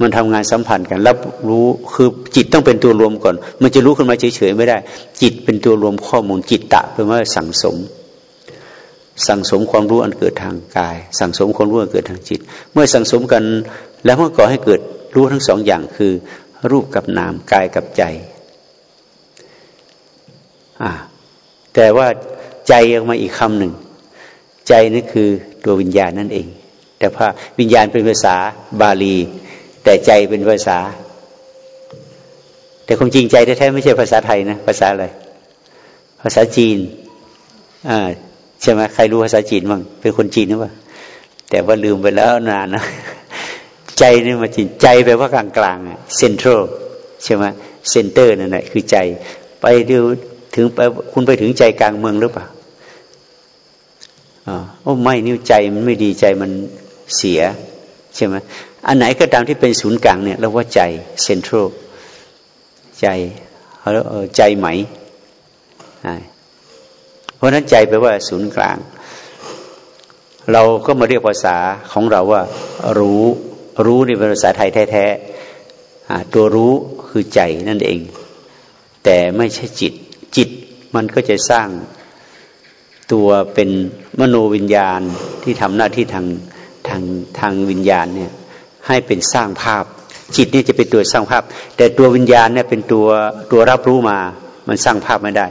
มันทำงานสัมพันธ์กันรับรู้คือจิตต้องเป็นตัวรวมก่อน มันจะรู้ขึ้นมาเฉยๆไม่ได้ จิตเป็นตัวรวมข้อมูลจิตตะเป็นว่าสังสม สั่งสมความรู้อันเกิดทางกาย สั่งสมความรู้อันเกิดทางจิต เมื่อสั่งสมกันแล้วมันก่อให้เกิดรู้ทั้งสองอย่างคือ รูปกับนามกายกับใจอ่าแต่ว่าใจออกมาอีกคำหนึ่ง ใจนั่นคือตัววิญญาณนั่นเอง แต่พระวิญญาณเป็นภาษาบาลี แต่ใจเป็นภาษา แต่ความจริงใจแท้ๆไม่ใช่ภาษาไทยนะ ภาษาอะไร ภาษาจีนอ่า ใช่ไหมใครรู้ภาษาจีนบ้างเป็นคนจีนหรือเปล่าแต่ว่าลืมไปแล้วนานนะใจนี่มาจีนใจแปลว่ากลางกลางเซ็นทรัลใช่ไหมเซ็นเตอร์นั่นแหละคือใจ ไปดูถึงไปคุณไปถึงใจกลางเมืองหรือเปล่าอ๋อไม่นิ้วใจมันไม่ดีใจมันเสียใช่ไหมอันไหนก็ตามที่เป็นศูนย์กลางเนี่ยเราว่าใจเซ็นทรัลใจเขาเรียกใจไหม เพราะนั้นใจแปลว่าศูนย์กลาง เราก็มาเรียกภาษาของเราว่า รู้รู้ในภาษาไทยแท้ๆตัวรู้คือใจนั่นเอง แต่ไม่ใช่จิต จิตมันก็จะสร้างตัวเป็นมโนวิญญาณที่ทำหน้าที่ทางทางทางวิญญาณเนี่ยให้เป็นสร้างภาพ จิตนี่จะเป็นตัวสร้างภาพ แต่ตัววิญญาณเนี่ยเป็นตัวตัวรับรู้มา มันสร้างภาพไม่ได้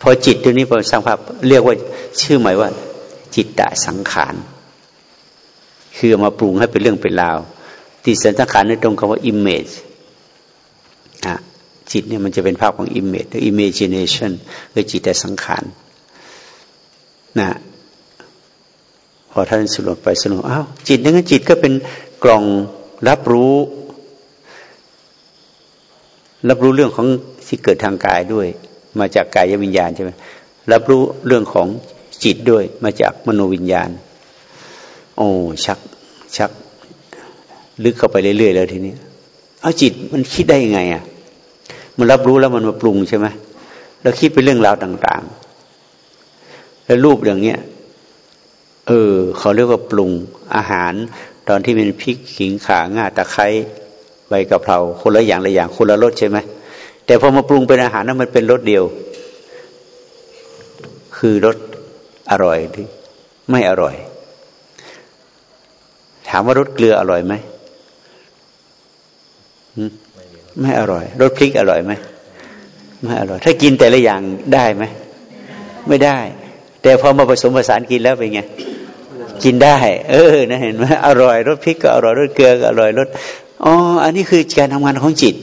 พอจิตตัวนี้พอสร้างภาพเรียกว่าชื่อหมายว่า จิตตสังขารคือมาปรุงให้เป็นเรื่องเป็นราวติสังขารในตรงคำว่า image อะจิตเนี่ยมันจะเป็นภาพของ image หรือ imagination คือจิตแต่สังขารนะพอท่านสรุปไปสรุปอ้าวจิตนั้นจิตก็เป็นกล่องรับรู้ รับรู้เรื่องของที่เกิดทางกายด้วย มาจากกายวิญญาณใช่ไหมรับรู้เรื่องของจิตด้วยมาจากมโนวิญญาณ โอ้ชักชัก ลึกเข้าไปเรื่อยๆแล้วทีนี้เอาจิตมันคิดได้ยังไงอะ มันรับรู้แล้วมันมาปรุงใช่ไหมแล้วคิดไปเรื่องราวต่าง ๆ แล้วรูปอย่างเนี้ยเออเขาเรียกว่าปรุงอาหาร ตอนที่เป็นพริกขิงข่างาตะไคร้ใบกะเพราคนละอย่างละอย่างคนละรสใช่ไหม แต่พอมาปรุงเป็นอาหารนั้นมันเป็นรสเดียว คือรสอร่อยที่ไม่อร่อย ถามว่ารสเกลืออร่อยไหมไม่อร่อยรสพริกอร่อยไหมไม่อร่อย ถ้ากินแต่ละอย่างได้ไหมไม่ได้ แต่พอมาผสมผสานกินแล้วเป็นไงกินได้ เออนะเห็นไหมอร่อยรสพริกก็อร่อยรสเกลือก็อร่อยรสอ๋ออันนี้คือการทำงานของจิต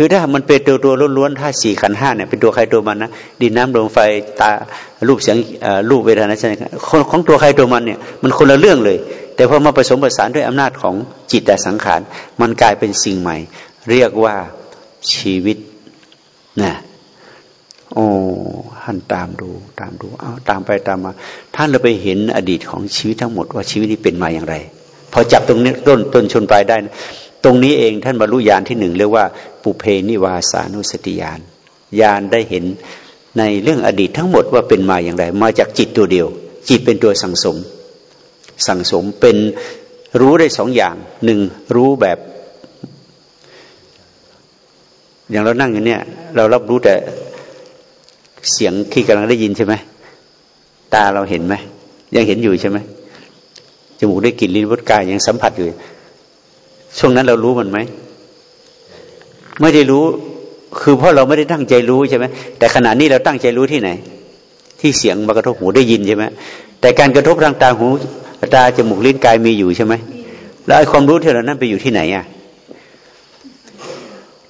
คือถ้ามันเป็นตัวตัวล้วนๆถ้าสี่ขันห้าเนี่ยเป็นตัวใครตัวมันนะดินน้ำลมไฟตารูปเสียงรูปเวทนาสัญญาของตัวใครตัวมันเนี่ยมันคนละเรื่องเลย แต่พอมาผสมผสานด้วยอำนาจของจิตแต่สังขาร มันกลายเป็นสิ่งใหม่ เรียกว่าชีวิตนะโอ้ท่านตามดูตามดูเอาตามไปตามมา ท่านเราไปเห็นอดีตของชีวิตทั้งหมดว่าชีวิตนี้เป็นมาอย่างไร พอจับตรงนี้ต้นต้นชนปลายได้นะตรงนี้เองท่านบรรลุญาณที่หนึ่งเรียกว่า ปุเพนิวาสานุสติญาณญาณได้เห็นในเรื่องอดีตทั้งหมดว่าเป็นมาอย่างไร มาจากจิตตัวเดียว จิตเป็นตัวสังสม สังสมเป็นรู้ได้สองอย่างหนึ่งรู้แบบ อย่างเรานั่งอยู่เนี่ย เรารับรู้แต่เสียงที่กำลังได้ยินใช่ไหมตาเราเห็นไหมยังเห็นอยู่ใช่ไหมจมูกได้กลิ่นลิ้นรสกายยังสัมผัสอยู่ช่วงนั้นเรารู้มันไหม ไม่ได้รู้ คือเพราะเราไม่ได้ตั้งใจรู้ใช่ไหมแต่ขณะนี้เราตั้งใจรู้ที่ไหน ที่เสียงมากระทบหูได้ยินใช่ไหมแต่การกระทบทางตาหูตาจมูกลิ้นกายมีอยู่ใช่ไหมแล้วไอ้ความรู้ที่เรานั้นไปอยู่ที่ไหนอะ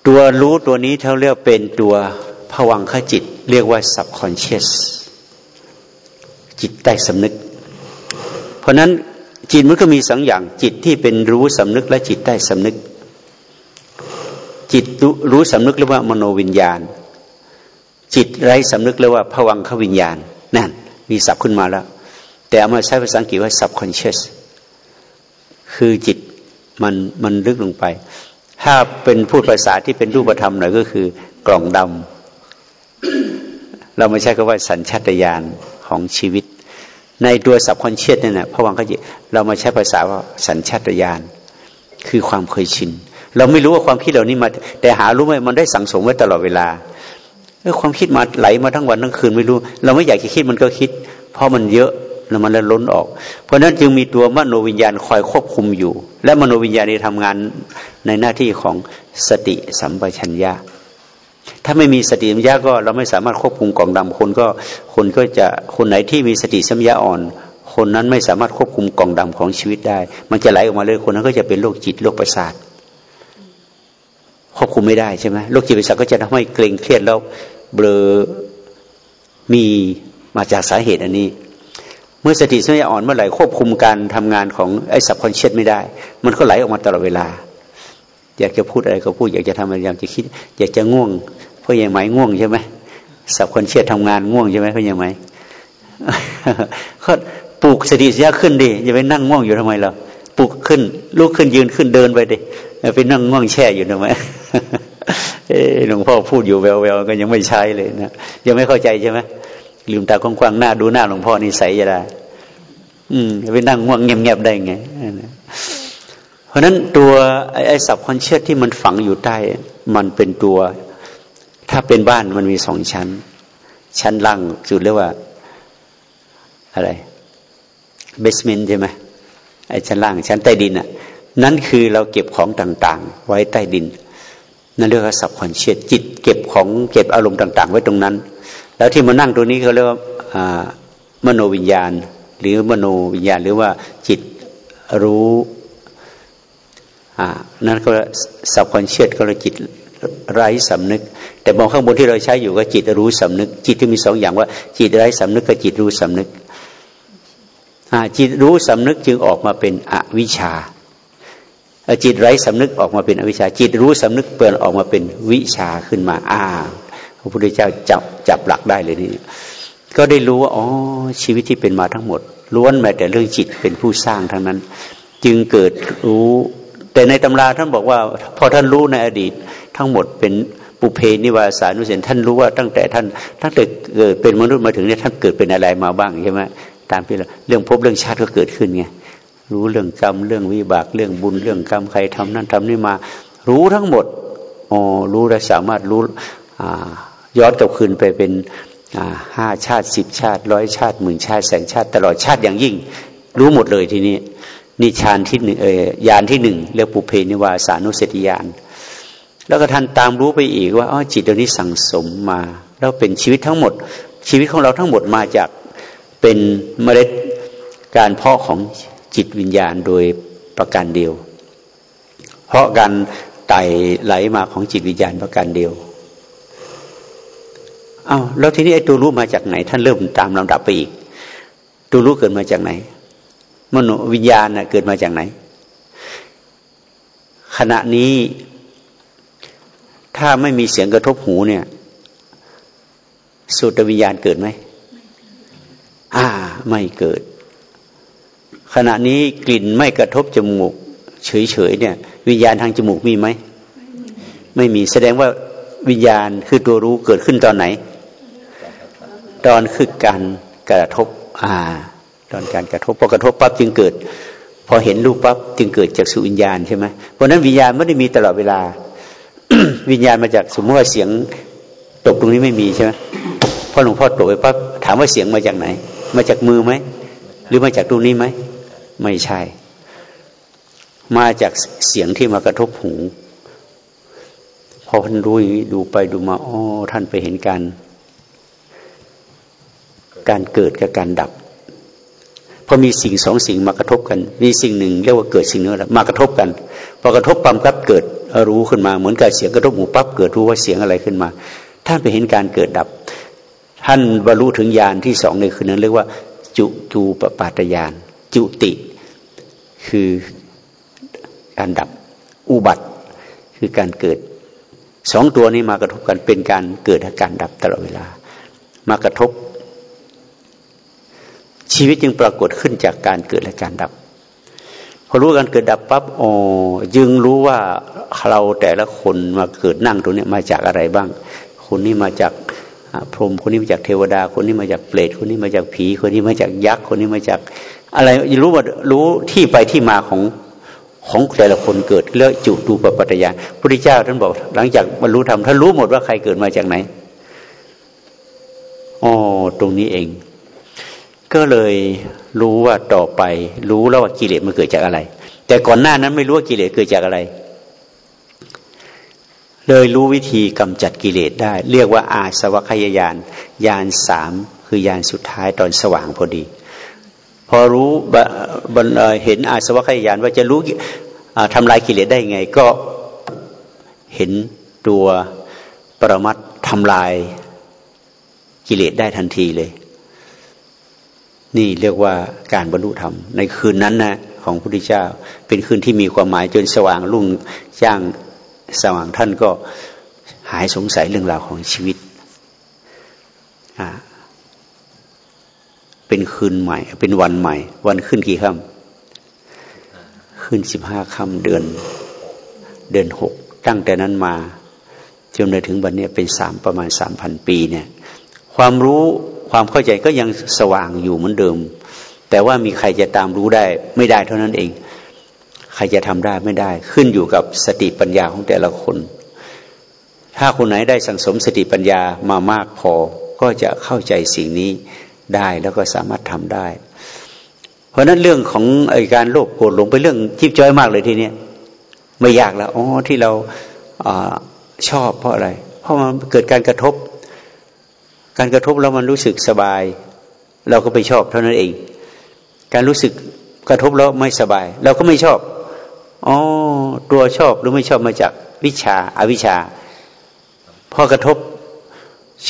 ตัวรู้ตัวนี้เขาเรียกเป็นตัวผวังขจิต เรียกว่า subconscious จิตใต้สำนึก เพราะนั้นจิตมันก็มีสองอย่างจิตที่เป็นรู้สำนึกและจิตใต้สำนึก จิตรู้สำนึกเรียกว่ามโนวิญญาณ จิตไร้สำนึกเรียกว่าผวังขวิญญาณนั่นมีศัพท์ขึ้นมาแล้ว แต่เอามาใช้ภาษาอังกฤษว่า subconscious คือจิตมันมันลึกลงไป ถ้าเป็นพูดภาษาที่เป็นรูปธรรมหน่อยก็คือกล่องดำเราไม่ใช่คำว่าสัญชาตญาณของชีวิต ในตัวสับคอนเชียสเนี่ยนะพระวังก็จิเรามาใช้ภาษาว่าสัญชาตญาณคือความเคยชิน เราไม่รู้ว่าความคิดเหล่านี้มา แต่หารู้ไหมมันได้สั่งสมไว้ตลอดเวลาเออความคิดมาไหลมาทั้งวันทั้งคืนไม่รู้ เราไม่อยากจะคิดมันก็คิด เพราะมันเยอะแล้วมันเลยล้นออก เพราะนั้นจึงมีตัวมโนวิญญาณคอยควบคุมอยู่ และมโนวิญญาณนี้ทำงานในหน้าที่ของสติสัมปชัญญะถ้าไม่มีสติสัมปชัญญะก็เราไม่สามารถควบคุมกล่องดำคนก็คนก็จะคนไหนที่มีสติสัมปชัญญะอ่อน คนนั้นไม่สามารถควบคุมกล่องดำของชีวิตได้ มันจะไหลออกมาเลยคนนั้นก็จะเป็นโรคจิตโรคประสาท ควบคุมไม่ได้ใช่ไหมโรคจิตประสาทก็จะทำให้เกรงเครียดแล้วเบลอมีมาจากสาเหตุอันนี้ เมื่อสติสัมปชัญญะอ่อนเมื่อไหร่ควบคุมการทำงานของไอ้สับคอนเชียสไม่ได้ มันก็ไหลออกมาตลอดเวลา อยากจะพูดอะไรก็พูด อยากจะทำอะไรอยากจะคิด อยากจะง่วงเพราะยังไหมง่วงใช่ไหมสับคอนเชียสทำงานง่วงใช่ไหมเพราะยังไหมก็ปลูกสติสัมปชัญญะขึ้นดิอย่าไปนั่งง่วงอยู่ทำไมเราปลูกขึ้นลุกขึ้นยืนขึ้นเดินไปดิไปนั่งง่วงแช่อยู่ทำไม หลวงพ่อพูดอยู่แววๆก็ยังไม่ใช้เลยนะยังไม่เข้าใจใช่ไหมลืมตากว้างๆหน้าดูหน้าหลวงพ่อนี่ใสจะได้อืมไปนั่งง่วงเงียบๆได้ไงเพราะนั้นตัวไอ้สับคอนเชียสที่มันฝังอยู่ใต้ มันเป็นตัว ถ้าเป็นบ้านมันมีสองชั้น ชั้นล่างจุดเรียกว่า อะไรเบสเมนใช่ไหมไอ้ชั้นล่างชั้นใต้ดินอะ นั่นคือเราเก็บของต่าง ๆ ไว้ใต้ดิน นั่นเรียกว่าสับคอนเชียสจิตเก็บของเก็บอารมณ์ต่าง ๆ ไว้ตรงนั้น แล้วที่มานั่งตรงนี้เขาเรียกว่ามโนวิญญาณ หรือมโนวิญญาณ หรือว่าจิตรู้นั่นก็สับคอนเชียสก็เลยจิตไร้สำนึก แต่มองข้างบนที่เราใช้อยู่ก็จิตรู้สำนึก จิตที่มีสองอย่างว่า จิตไร้สำนึกกับจิตรู้สำนึกจิตรู้สำนึกจึงออกมาเป็นอวิชชา จิตไร้สำนึกออกมาเป็นอวิชชาจิตรู้สำนึกเปลี่ยนออกมาเป็นวิชาขึ้นมาอ่าพระพุทธเจ้าจับจับหลักได้เลยนี่ก็ได้รู้ว่าอ๋อชีวิตที่เป็นมาทั้งหมด ล้วนม้แต่เรื่องจิตเป็นผู้สร้างทั้งนั้น จึงเกิดรู้ แต่ในตำราท่านบอกว่า พอท่านรู้ในอดีต ทั้งหมดเป็นปุเพนิวาสานุเสนท่านรู้ว่าตั้งแต่ท่านตั้งแต่เกิดเป็นมนุษย์มาถึงเนี่ยท่านเกิดเป็นอะไรมาบ้างใช่ไหมตามที่เราเรื่องพบเรื่องชาติก็เกิดขึ้นไง รู้เรื่องกรรมเรื่องวิบากเรื่องบุญเรื่องกรรมใครทำนั่นทำนี่มา รู้ทั้งหมดอ๋อรู้และสามารถรู้ย้อนกลับคืนไปเป็นห้าชาติสิบชาติร้อยชาติหมื่นชาติแสนชาติตลอดชาติอย่างยิ่ง รู้หมดเลยทีนี้นิชานที่หนึ่งเออยานที่หนึ่งเรียกปุเพนิวาสานุสติยานแล้วก็ท่านตามรู้ไปอีกว่าอ๋อจิตตัวนี้สั่งสมมา แล้วเป็นชีวิตทั้งหมด ชีวิตของเราทั้งหมดมาจากเป็นเมล็ดการเพาะของ จิตวิญญาณโดยประการเดียว เพราะการไต่ไหลมาของจิตวิญญาณประการเดียวอา้าวแล้วทีนี้ไอ้ตัวรู้มาจากไหน ท่านเริ่มตามลำดับไปอีก ตัวรู้เกิดมาจากไหน มโนวิญญาณเกิดมาจากไหน ขณะนี้ถ้าไม่มีเสียงกระทบหูเนี่ย สุตวิญญาณเกิดไหมอ่า ไม่เกิด ขณะนี้กลิ่นไม่กระทบจมูก เฉยๆเนี่ย วิญญาณทางจมูกมีไหม ไม่มีแสดงว่าวิญญาณคือตัวรู้เกิดขึ้นตอนไหน ตอนคือการกระทบ อ่า ตอนการกระทบพอกระทบปั๊บจึงเกิด พอเห็นรูปปั๊บจึงเกิดจากสุวิญญาณใช่ไหมเพราะนั้นวิญญาณไม่ได้มีตลอดเวลา วิญญาณมาจากสมมติว่าเสียงตกตรงนี้ไม่มีใช่ไหมพอหลวงพ่อตกไปปั๊บถามว่าเสียงมาจากไหน มาจากมือไหมหรือมาจากตรงนี้ไหม ไม่ใช่ มาจากเสียงที่มากระทบหูพอท่านรู้อย่างนี้ดูไปดูมาอ๋อท่านไปเห็นการการเกิดกับการดับพอมีสิ่งสองสิ่งมากระทบกันมีสิ่งหนึ่งเรียกว่าเกิดสิ่งนึ่งมากระทบกันพอกระทบปั๊มกับเกิดรู้ขึ้นมาเหมือนกับเสียงกระทบหูปั๊บเกิดรู้ว่าเสียงอะไรขึ้นมาท่านไปเห็นการเกิดดับ ท่านบรรลุถึงญาณที่สองในคืนนั้นเรียกว่า จุตูปปาตญาณจุติ คือการดับอุบัติ คือการเกิดสองตัวนี้มากระทบกันเป็นการเกิดและการดับตลอดเวลา มากระทบ ชีวิตจึงปรากฏขึ้นจากการเกิดและการดับพอรู้การเกิดดับปั๊บอ๋อยึงรู้ว่าเราแต่ละคนมาเกิดนั่งตรงนี้มาจากอะไรบ้าง คนนี้มาจากพรหมคนนี้มาจากเทวดา คนนี้มาจากเปรตคนนี้มาจากผี คนนี้มาจากยักษ์ คนนี้มาจาก อะไรรู้หมดรู้ที่ไปที่มาของของแต่ละคนเกิดเลือกจุดูปปัตยาพระพุทธเจ้าท่านบอก หลังจากบรรลุธรรมท่านรู้หมดว่าใครเกิดมาจากไหนอ๋อตรงนี้เอง ก็เลยรู้ว่าต่อไป รู้แล้วว่ากิเลสมันเกิดจากอะไร แต่ก่อนหน้านั้นไม่รู้ว่ากิเลสเกิดจากอะไร เลยรู้วิธีกำจัดกิเลสได้ เรียกว่าอาสวัคยายานยานสามคือยานสุดท้ายตอนสว่างพอดี พอรู้เห็นอาสวัคยายานว่าจะรู้ทำลายกิเลสได้ไง ก็เห็นตัวปรมัตทำลายกิเลสได้ทันทีเลย นี่เรียกว่าการบรรลุธรรม ในคืนนั้นนะของพระพุทธเจ้า เป็นคืนที่มีความหมายจนสว่างรุ่งจ้างสว่างท่านก็หายสงสัยเรื่องราวของชีวิต เป็นคืนใหม่ เป็นวันใหม่ วันขึ้นกี่ค่ำขึ้นสิบห้าค่ำเดือน เดือนหกตั้งแต่นั้นมาจนมาถึงวันนี้เป็นสามประมาณสามพันปีเนี่ย ความรู้ความเข้าใจก็ยังสว่างอยู่เหมือนเดิม แต่ว่ามีใครจะตามรู้ได้ ไม่ได้เท่านั้นเอง ใครจะทำได้ไม่ได้ ขึ้นอยู่กับสติปัญญาของแต่ละคน ถ้าคนไหนได้สังสมสติปัญญามามากพอก็จะเข้าใจสิ่งนี้ ได้แล้วก็สามารถทำได้ เพราะนั้นเรื่องของอการโลภโกรธหลงไปเรื่องจิบจ้อยมากเลยทีเนี้ยไม่ยากแล้วอ๋อที่เราอชอบเพราะอะไร เพราะมันเกิดการกระทบ การกระทบแล้วมันรู้สึกสบาย เราก็ไปชอบเท่านั้นเอง การรู้สึกกระทบแล้วไม่สบาย เราก็ไม่ชอบอ๋อตัวชอบหรือไม่ชอบมาจากวิชาอาวิชาพอกระทบ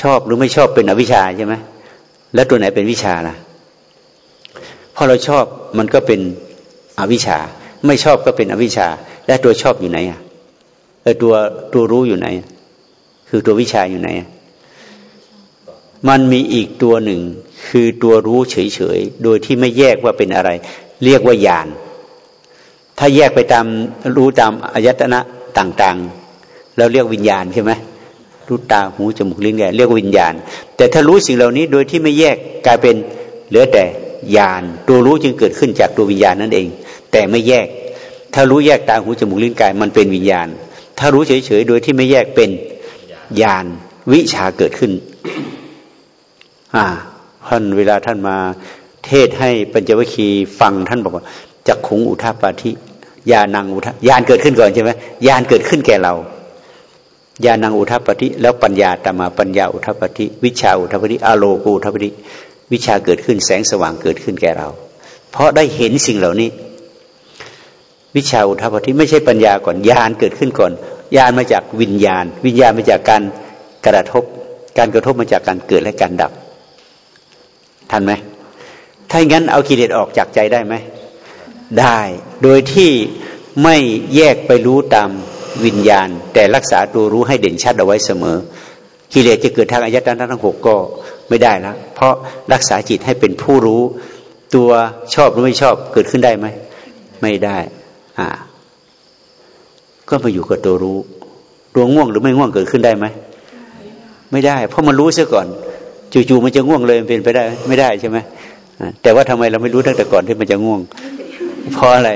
ชอบหรือไม่ชอบเป็นอวิชาใช่ไหม แล้วตัวไหนเป็นวิชาล่ะพอเราชอบมันก็เป็นอวิชาไม่ชอบก็เป็นอวิชา และตัวชอบอยู่ไหนอะเออตัวตัวรู้อยู่ไหน คือตัววิชาอยู่ไหน มันมีอีกตัวหนึ่ง คือตัวรู้เฉยๆ โดยที่ไม่แยกว่าเป็นอะไร เรียกว่าญาณถ้าแยกไปตามรู้ตามอายตนะต่างๆ แล้วเรียกวิญญาณใช่ไหม รู้ตาหูจมูกลิ้นแกเรียกวิญญาณ แต่ถ้ารู้สิ่งเหล่านี้โดยที่ไม่แยกกลายเป็นเหลือแต่ญาณตัวรู้จึงเกิดขึ้นจากตัววิญญาณนั่นเอง แต่ไม่แยก ถ้ารู้แยกตาหูจมูกลิ้นกายมันเป็นวิญญาณ ถ้ารู้เฉยๆโดยที่ไม่แยกเป็นญาณวิชาเกิดขึ้น อ่าท่านเวลาท่านมาเทศให้ปัญจวัคคีย์ฟังท่านบอกว่าจักขุงอุทาปาธิญาณังอุทญาณเกิดขึ้นก่อนใช่ไหมญาณเกิดขึ้นแก่เรา ญาณังอุทาปฏิแล้วปัญญาตมาปัญญาอุทาปฏิวิชาอุทาปฏิอโลกูอุทาปฏิวิชาเกิดขึ้นแสงสว่างเกิดขึ้นแก่เรา เพราะได้เห็นสิ่งเหล่านี้ วิชาอุทาปฏิไม่ใช่ปัญญาก่อนญาณเกิดขึ้นก่อนญาณมาจากวิญญาณ วิญญาณมาจากการกระทบ การกระทบมาจากการเกิดและการดับทันไหมถ้าอย่างนั้นเอากิเลสออกจากใจได้ไหมได้โดยที่ไม่แยกไปรู้ตาม วิญญาณ แต่รักษาตัวรู้ให้เด่นชัดเอาไว้เสมอ กิเลสจะเกิดทางอายตนะทั้งหกก็ไม่ได้แล้วเพราะรักษาจิตให้เป็นผู้รู้ ตัวชอบหรือไม่ชอบเกิดขึ้นได้ไหมไม่ได้ อ่า ก็มาอยู่กับตัวรู้ดวง่วงหรือไม่ง่วงเกิดขึ้นได้ไหมไม่ได้ เพราะมันรู้เสียก่อนจู่ๆมันจะง่วงเลยมันเป็นไปได้ ไม่ได้ใช่ไหมแต่ว่าทำไมเราไม่รู้ตั้งแต่ก่อนที่มันจะง่วงเพราะอะไร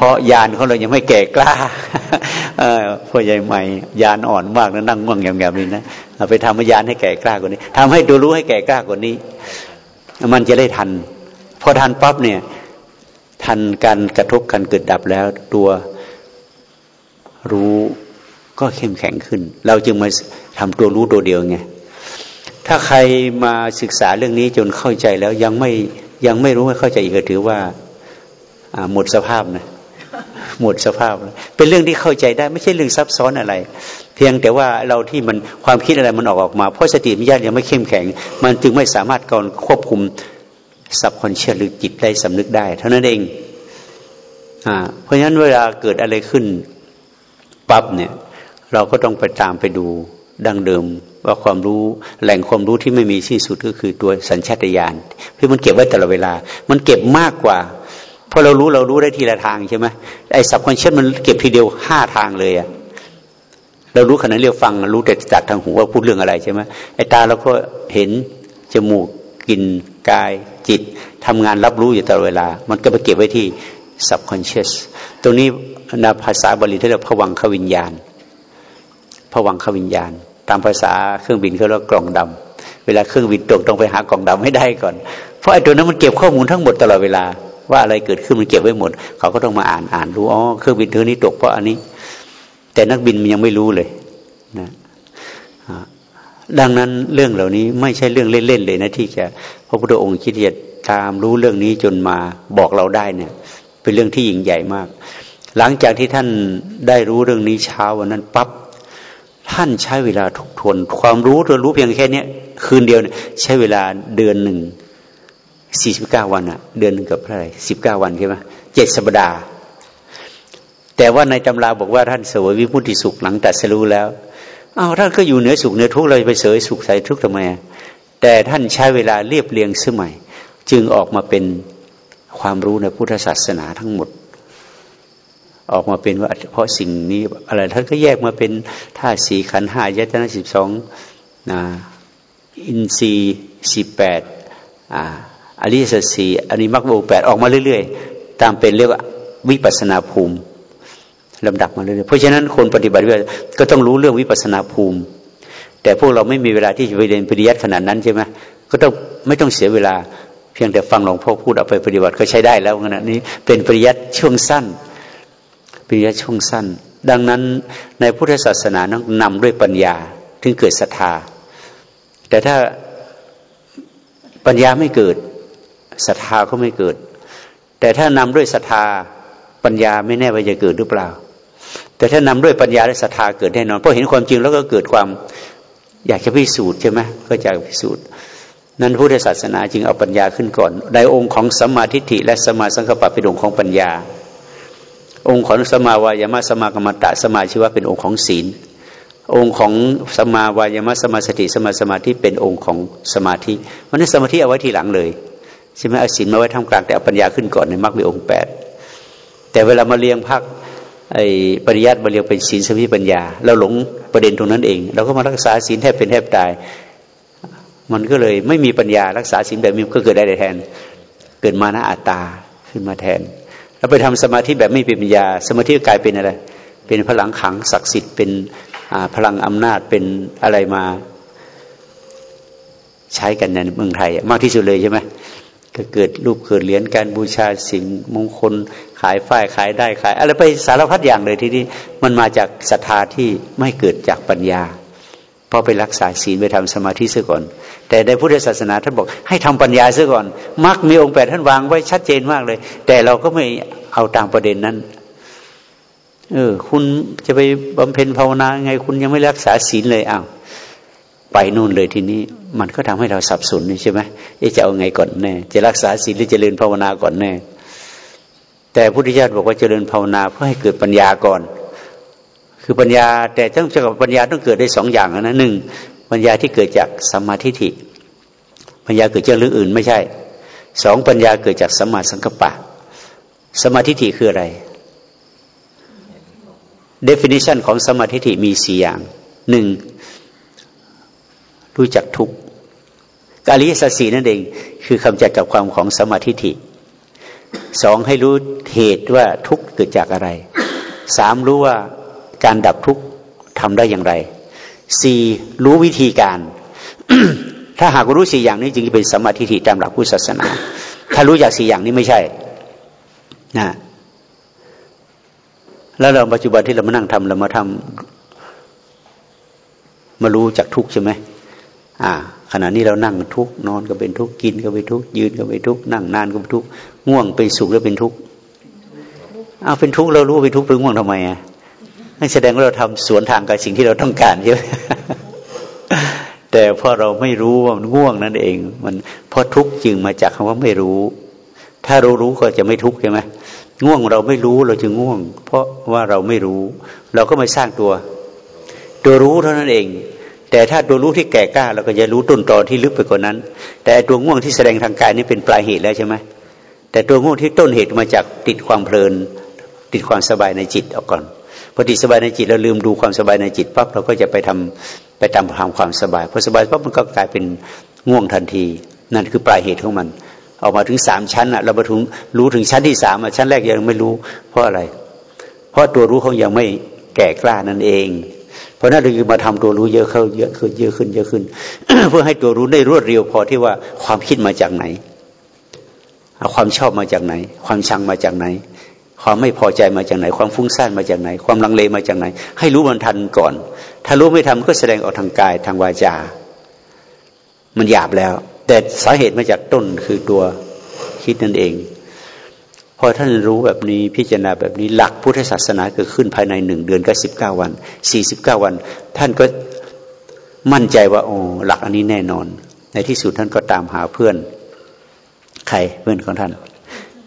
ราะยานของเรายังไม่แก่กล้าพ่อใหญ่ใหม่ยานอ่อนมากนะนั่งง่วงอย่ๆนี้นะเราไปทำยานให้แก่กล้ากว่านี้ทำให้ตัวรู้ให้แก่กล้ากว่านี้ มันจะได้ทันพอทันปั๊บเนี่ย ทันการกระทบกันเกิดดับแล้ว ตัวรู้ก็เข้มแข็งขึ้น เราจึงมาทำตัวรู้ตัวเดียวไงถ้าใครมาศึกษาเรื่องนี้จนเข้าใจแล้วยังไม่ยังไม่รู้ไม่เข้าใจอีกก็ถือว่าหมดสภาพนะ หมดสภาพ เป็นเรื่องที่เข้าใจได้ไม่ใช่เรื่องซับซ้อนอะไร เพียงแต่ว่าเราที่มันความคิดอะไรมันออกออกมา เพราะสติปัญญายังไม่เข้มแข็ง มันจึงไม่สามารถการควบคุมสับคอนเชียหรือจิตได้สำนึกได้ เท่านั้นเองอ่าเพราะฉะนั้นเวลาเกิดอะไรขึ้นปั๊บเนี่ยเราก็ต้องไปตามไปดูดังเดิม ว่าความรู้แหล่งความรู้ที่ไม่มีที่สุดก็คือตัวสัญชาตญาณที่มันเก็บไว้ตลอดเวลา มันเก็บมากกว่า พอเรารู้เรารู้ได้ทีละทางใช่ไหมไอ้สับคอนเชียมันเก็บทีเดียวห้าทางเลยอะเรารู้ขณะเรียกฟัง รู้แต่จากทางหูว่าพูดเรื่องอะไรใช่ไหมไอ้ตาเราก็เห็นจมูกกลิ่นกายจิตทำงานรับรู้อยู่ตลอดเวลา มันก็ไปเก็บไว้ที่ subconscious ตรงนี้ในภาษาบาลีที่เรียกผวังขวิญญาณผวังขวิญญาณ ตามภาษาเครื่องบินเขาเรียกกล่องดำเวลาเครื่องบินตกต้องไปหากล่องดำให้ได้ก่อน เพราะไอ้ตัวนั้นมันเก็บข้อมูลทั้งหมดตลอดเวลา ว่าอะไรเกิดขึ้นมันเก็บไว้หมด เขาก็ต้องมาอ่านอ่านรู้อ๋อเครื่องบินเธอนี้ตกเพราะอันนี้ แต่นักบินมันยังไม่รู้เลยนะดังนั้นเรื่องเหล่านี้ไม่ใช่เรื่องเล่นๆเลยนะที่จะพระพุทธองค์คิดจะตามรู้เรื่องนี้จนมาบอกเราได้เนี่ย เป็นเรื่องที่ยิ่งใหญ่มาก หลังจากที่ท่านได้รู้เรื่องนี้เช้าวันนั้นปับ๊บท่านใช้เวลาทบทวน ความรู้ตัวรู้เพียงแค่นี้คืนเดียวใช้เวลาเดือนหนึ่ง สี่สิบเก้าวันอะเดือนหนึ่งกับเท่าไหร่สิบเก้าวันใช่ไหมเจ็ดสัปดาห์ แต่ว่าในตำราบอกว่าท่านเสวยวิมุติสุขหลังตัดสรู้แล้วอ้าวท่านก็อยู่เหนือสุขเหนือทุกข์เราไปเสวยสุขใส่ทุกข์ทำไมแต่ท่านใช้เวลาเรียบเรียงสมัย จึงออกมาเป็นความรู้ในพุทธศาสนาทั้งหมด ออกมาเป็นว่าเพราะสิ่งนี้อะไรท่านก็แยกมาเป็นท่าสี่ขันห้ายตนะสิบสองอินทรีย์สิบแปดอ่า อริยสัจสี่อันนี้มรรคโบแปดออกมาเรื่อยๆ ตามเป็นเรียกว่าวิปัสนาภูมิลำดับมาเรื่อยๆเพราะฉะนั้นคนปฏิบัติก็ต้องรู้เรื่องวิปัสนาภูมิ แต่พวกเราไม่มีเวลาที่จะไปเรียนปริยัติขนาดนั้นใช่ไหมก็ต้องไม่ต้องเสียเวลาเพียงแต่ฟังหลวงพ่อพูดเอาไปปฏิบัติก็ใช้ได้แล้วขณะนี้เป็นปริยัติช่วงสั้น ปริยัติช่วงสั้น ดังนั้นในพุทธศาสนาต้องนำด้วยปัญญาถึงเกิดศรัทธา แต่ถ้าปัญญาไม่เกิด ศรัทธาก็ไม่เกิด แต่ถ้านำด้วยศรัทธาปัญญาไม่แน่ว่าจะเกิดหรือเปล่า แต่ถ้านำด้วยปัญญาและศรัทธาเกิดแน่นอนเพราะเห็นความจริงแล้วก็เกิดความอยากจะพิสูจน์ใช่ไหมก็จะพิสูจน์นั้นพุทธศาสนาจึงเอาปัญญาขึ้นก่อนในองค์ของสัมมาทิฏฐิและสมาสังกปะเป็นองค์ของปัญญา องค์ของสมาวายามะสมากรรมตะสมาชีวะเป็นองค์ของศีล องค์ของสมาวายามะสมาสติสมาสมาธิเป็นองค์ของสมาธิมันนั้นสมาธิเอาไว้ทีหลังเลย ใช่ไหมเอาศีลมาไว้ท่ามกลางแต่เอาปัญญาขึ้นก่อนในมรรคมีองค์แปดแต่เวลามาเรียงพักไอ้ปริยัติมาเรียงเป็นศีลสมาธิปัญญา เราหลงประเด็นตรงนั้นเอง เราก็มารักษาศีลแทบเป็นแทบตาย มันก็เลยไม่มีปัญญารักษาศีลแบบนี้ก็เกิดได้แทน เกิดมานะอัตตาขึ้นมาแทนเราไปทำสมาธิแบบไม่เป็นปัญญา สมาธิกลายเป็นอะไร เป็นพลังขังศักดิ์สิทธิ์เป็นพลังอำนาจเป็นอะไรมาใช้กันในเมืองไทย มากที่สุดเลยใช่ไหม ก็เกิดรูปเกิดเหรียญการบูชาสิ่งมงคลขายฝ้ายขายได้ขายอะไรไปสารพัดอย่างเลยทีนี่มันมาจากศรัทธาที่ไม่เกิดจากปัญญาพอไปรักษาศีลไปทำสมาธิซะก่อน แต่ในพุทธศาสนาท่านบอกให้ทำปัญญาซะก่อนมรรคมีองค์แปดท่านวางไว้ชัดเจนมากเลย แต่เราก็ไม่เอาตามประเด็นนั้น เออ คุณจะไปบำเพ็ญภาวนาไง คุณยังไม่รักษาศีลเลยอ้าว ไปนู่นเลยทีนี้ มันก็ทำให้เราสับสนใช่ไหมจะเอาไงก่อนแน่จะรักษาศีลหรือเจริญภาวนาก่อนแน่แต่พุทธิยถาบอกว่าเจริญภาวนาเพื่อให้เกิดปัญญาก่อน คือปัญญาแต่ต้องจะกับปัญญาต้องเกิดได้สองอย่างนะหนึ่งปัญญาที่เกิดจากสมาธิิปัญญาเกิดจากเรื่องอื่นไม่ใช่สองปัญญาเกิดจากสมาสังกปะสมาธิิคืออะไร definition ของสมาธิิมีสี่อย่างหนึ่ง รู้จักทุกกาลิสสีนั่นเอง คือคำจัดกับความของสมาธิิสองให้รู้เหตุว่าทุกเกิดจากอะไรสามรู้ว่าการดับทุกทำได้อย่างไรสี่รู้วิธีการ ถ้าหากรู้สี่อย่างนี้จึงจะเป็นสมาธิิตามหลักพุทธศาสนา ถ้ารู้จากสี่อย่างนี้ไม่ใช่นะแล้วเราปัจจุบันที่เรามานั่งทำเรามาทำมารู้จากทุกใช่ไหม อ่า ขณะนี้เรานั่งทุกนอนก็เป็นทุกกินก็เป็นทุกยืนก็เป็นทุกนั่งนานก็เป็นทุกง่วงเป็นสุขแล้วเป็นทุกเอาเป็นทุกเรารู้เป็นทุกเป็นง่วงทำไมอะนั่นแสดงว่าเราทำสวนทางกับสิ่งที่เราต้องการใช่ไหมแต่พอเราไม่รู้ว่ามันง่วงนั่นเอง มันเพราะทุกจึงมาจากคำว่าไม่รู้ ถ้าเรารู้ก็จะไม่ทุกข์ใช่ไหมง่วงเราไม่รู้เราจึงง่วง เพราะว่าเราไม่รู้ เราก็ไม่สร้างตัว ตัวรู้เท่านั้นเอง แต่ถ้าตัวรู้ที่แก่กล้าเราก็จะรู้ต้นตอที่ลึกไปกว่านั้น แต่ตัวง่วงที่แสดงทางกายนี่เป็นปลายเหตุแล้วใช่ไหมแต่ตัวง่วงที่ต้นเหตุมาจากติดความเพลิน ติดความสบายในจิตออกก่อนพอติดสบายในจิตเราลืมดูความสบายในจิตปั๊บเราก็จะไปทำไปตามความความสบายพอสบายปั๊บมันก็กลายเป็นง่วงทันที นั่นคือปลายเหตุของมัน ออกมาถึงสามชั้นอะเราไปถึงรู้ถึงชั้นที่สามอะชั้นแรกยังไม่รู้ เพราะอะไร เพราะตัวรู้เขายังไม่แก่กล้านั่นเอง เพราะนั้นเรามาทำตัวรู้เยอะเข้าเยอะขึ้นเยอะขึ้นเยอะขึ้น เพื่อให้ตัวรู้ได้รวดเร็วพอที่ว่าความคิดมาจากไหนความชอบมาจากไหน ความชังมาจากไหน ความไม่พอใจมาจากไหน ความฟุ้งซ่านมาจากไหน ความลังเลมาจากไหน ให้รู้มันทันก่อน ถ้ารู้ไม่ทันก็แสดงออกทางกายทางวาจา มันหยาบแล้ว แต่สาเหตุมาจากต้นคือตัวคิดนั่นเอง พอท่านรู้แบบนี้พิจารณาแบบนี้หลักพุทธศาสนาเกิดขึ้นภายในหนึ่งเดือนก็สิบเก้าวันสี่สิบเก้าวัน ท่านก็มั่นใจว่าโอ้หลักอันนี้แน่นอน ในที่สุดท่านก็ตามหาเพื่อน ใครเพื่อนของท่าน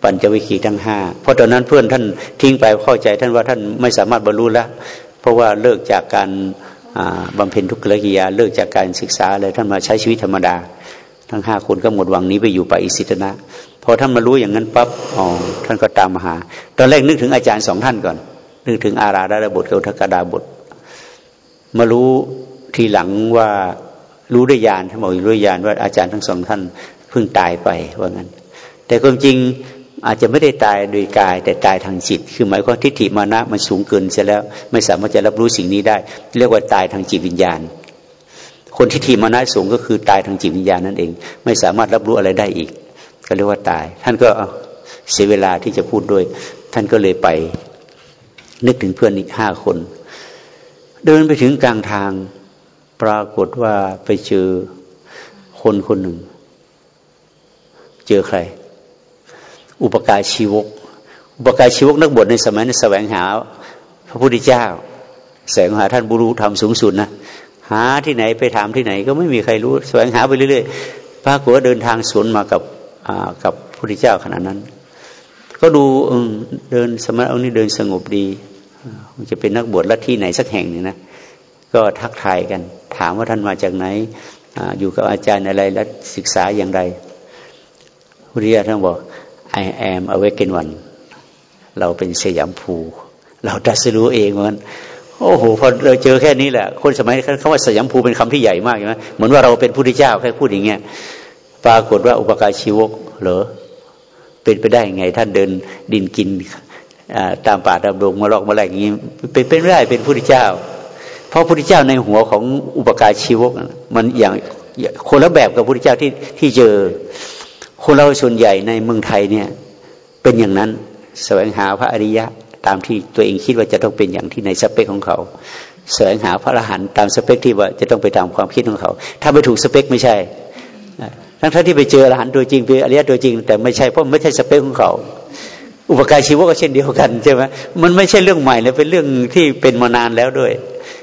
ปัญจวิคีทั้งห้าเพราะตอนนั้นเพื่อนท่านทิ้งไปเข้าใจ ท่านว่าท่านไม่สามารถบรรลุแล้ว เพราะว่าเลิกจากการบำเพ็ญทุกขกิยาเลิกจากการศึกษาเลยท่านมาใช้ชีวิตธรรมดา ทั้งห้าคนก็หมดหวังนี้ไปอยู่ไปอิสิตนะพอท่านมารู้อย่างนั้นปั๊บอ๋อท่านก็ตามมาหา ตอนแรกนึกถึงอาจารย์สองท่านก่อน นึกถึงอาราดาบทกับทกดาบท มารู้ทีหลังว่ารู้ด้วยญาณท่านบอกรู้ด้วยญาณว่าอาจารย์ทั้งสองท่านเพิ่งตายไปว่างั้น แต่ความจริงอาจจะไม่ได้ตายโดยกาย แต่ตายทางจิต คือหมายความทิฏฐิมานะมันสูงเกินเสียแล้ว ไม่สามารถจะรับรู้สิ่งนี้ได้ เรียกว่าตายทางจิตวิญญาณ คนทิฏฐิมานะสูงก็คือตายทางจิตวิญญาณนั่นเอง ไม่สามารถรับรู้อะไรได้อีก ก็เรียกว่าตาย ท่านก็เสียเวลาที่จะพูดด้วย ท่านก็เลยไป นึกถึงเพื่อนอีกห้าคน เดินไปถึงกลางทาง ปรากฏว่าไปเจอคนคนหนึ่ง เจอใคร อุปการชีวก อุปการชีวกนักบวชในสมัยนั้นแสวงหา พระพุทธเจ้า แสวงหาท่านบุรุษธรรมสูงสุดนะ หาที่ไหนไปถามที่ไหน ก็ไม่มีใครรู้แสวงหาไปเรื่อยๆปรากฏว่าเดินทางสวนมากับกับพระพุทธเจ้าขณะนั้น ก็ดูเดินสมณะองค์นี้เดินสงบดีคงจะเป็นนักบวชลัทธิไหนสักแห่งหนึ่งนะก็ทักทายกัน ถามว่าท่านมาจากไหนออยู่กับอาจารย์อะไรและศึกษาอย่างไรพุทธิยาท่านบอก I am awakened one เราเป็นสยามภู เราตัดสรู้เองเหมัน โอ้โหพอเจอแค่นี้แหละ คนสมัยเขาว่าสยามภูเป็นคำที่ใหญ่มากใช่ไหมเหมือนว่าเราเป็นพุทธเจ้าแค่พูดอย่างเงี้ยปรากฏว่าอุปการชีวกเหรอเป็นไปได้ไง ท่านเดินดินกินตามป่าตามดงมาลอกมาแหลกอย่างนี้ เป็นเป็นไม่ได้เป็นผู้เจ้า เพราะพระพุทธเจ้าในหัวของอุปการชีวกมันอย่างคนละแบบกับพระพุทธเจ้าที่ที่เจอ คนเราส่วนใหญ่ในเมืองไทยเนี่ย เป็นอย่างนั้นแสวงหาพระอริยะ ตามที่ตัวเองคิดว่าจะต้องเป็นอย่างที่ในสเปคของเขาแสวงหาพระอรหันต์ตามสเปคที่ว่าจะต้องไปตามความคิดของเขา ถ้าไม่ถูกสเปคไม่ใช่ ทั้งท่านที่ไปเจออรหันต์ตัวจริงเป็นอริยะตัวจริง แต่ไม่ใช่เพราะไม่ใช่สเปคของเขา อุปการชีวะก็เช่นเดียวกันใช่ไหมมันไม่ใช่เรื่องใหม่เลยเป็นเรื่องที่เป็นมานานแล้วด้วย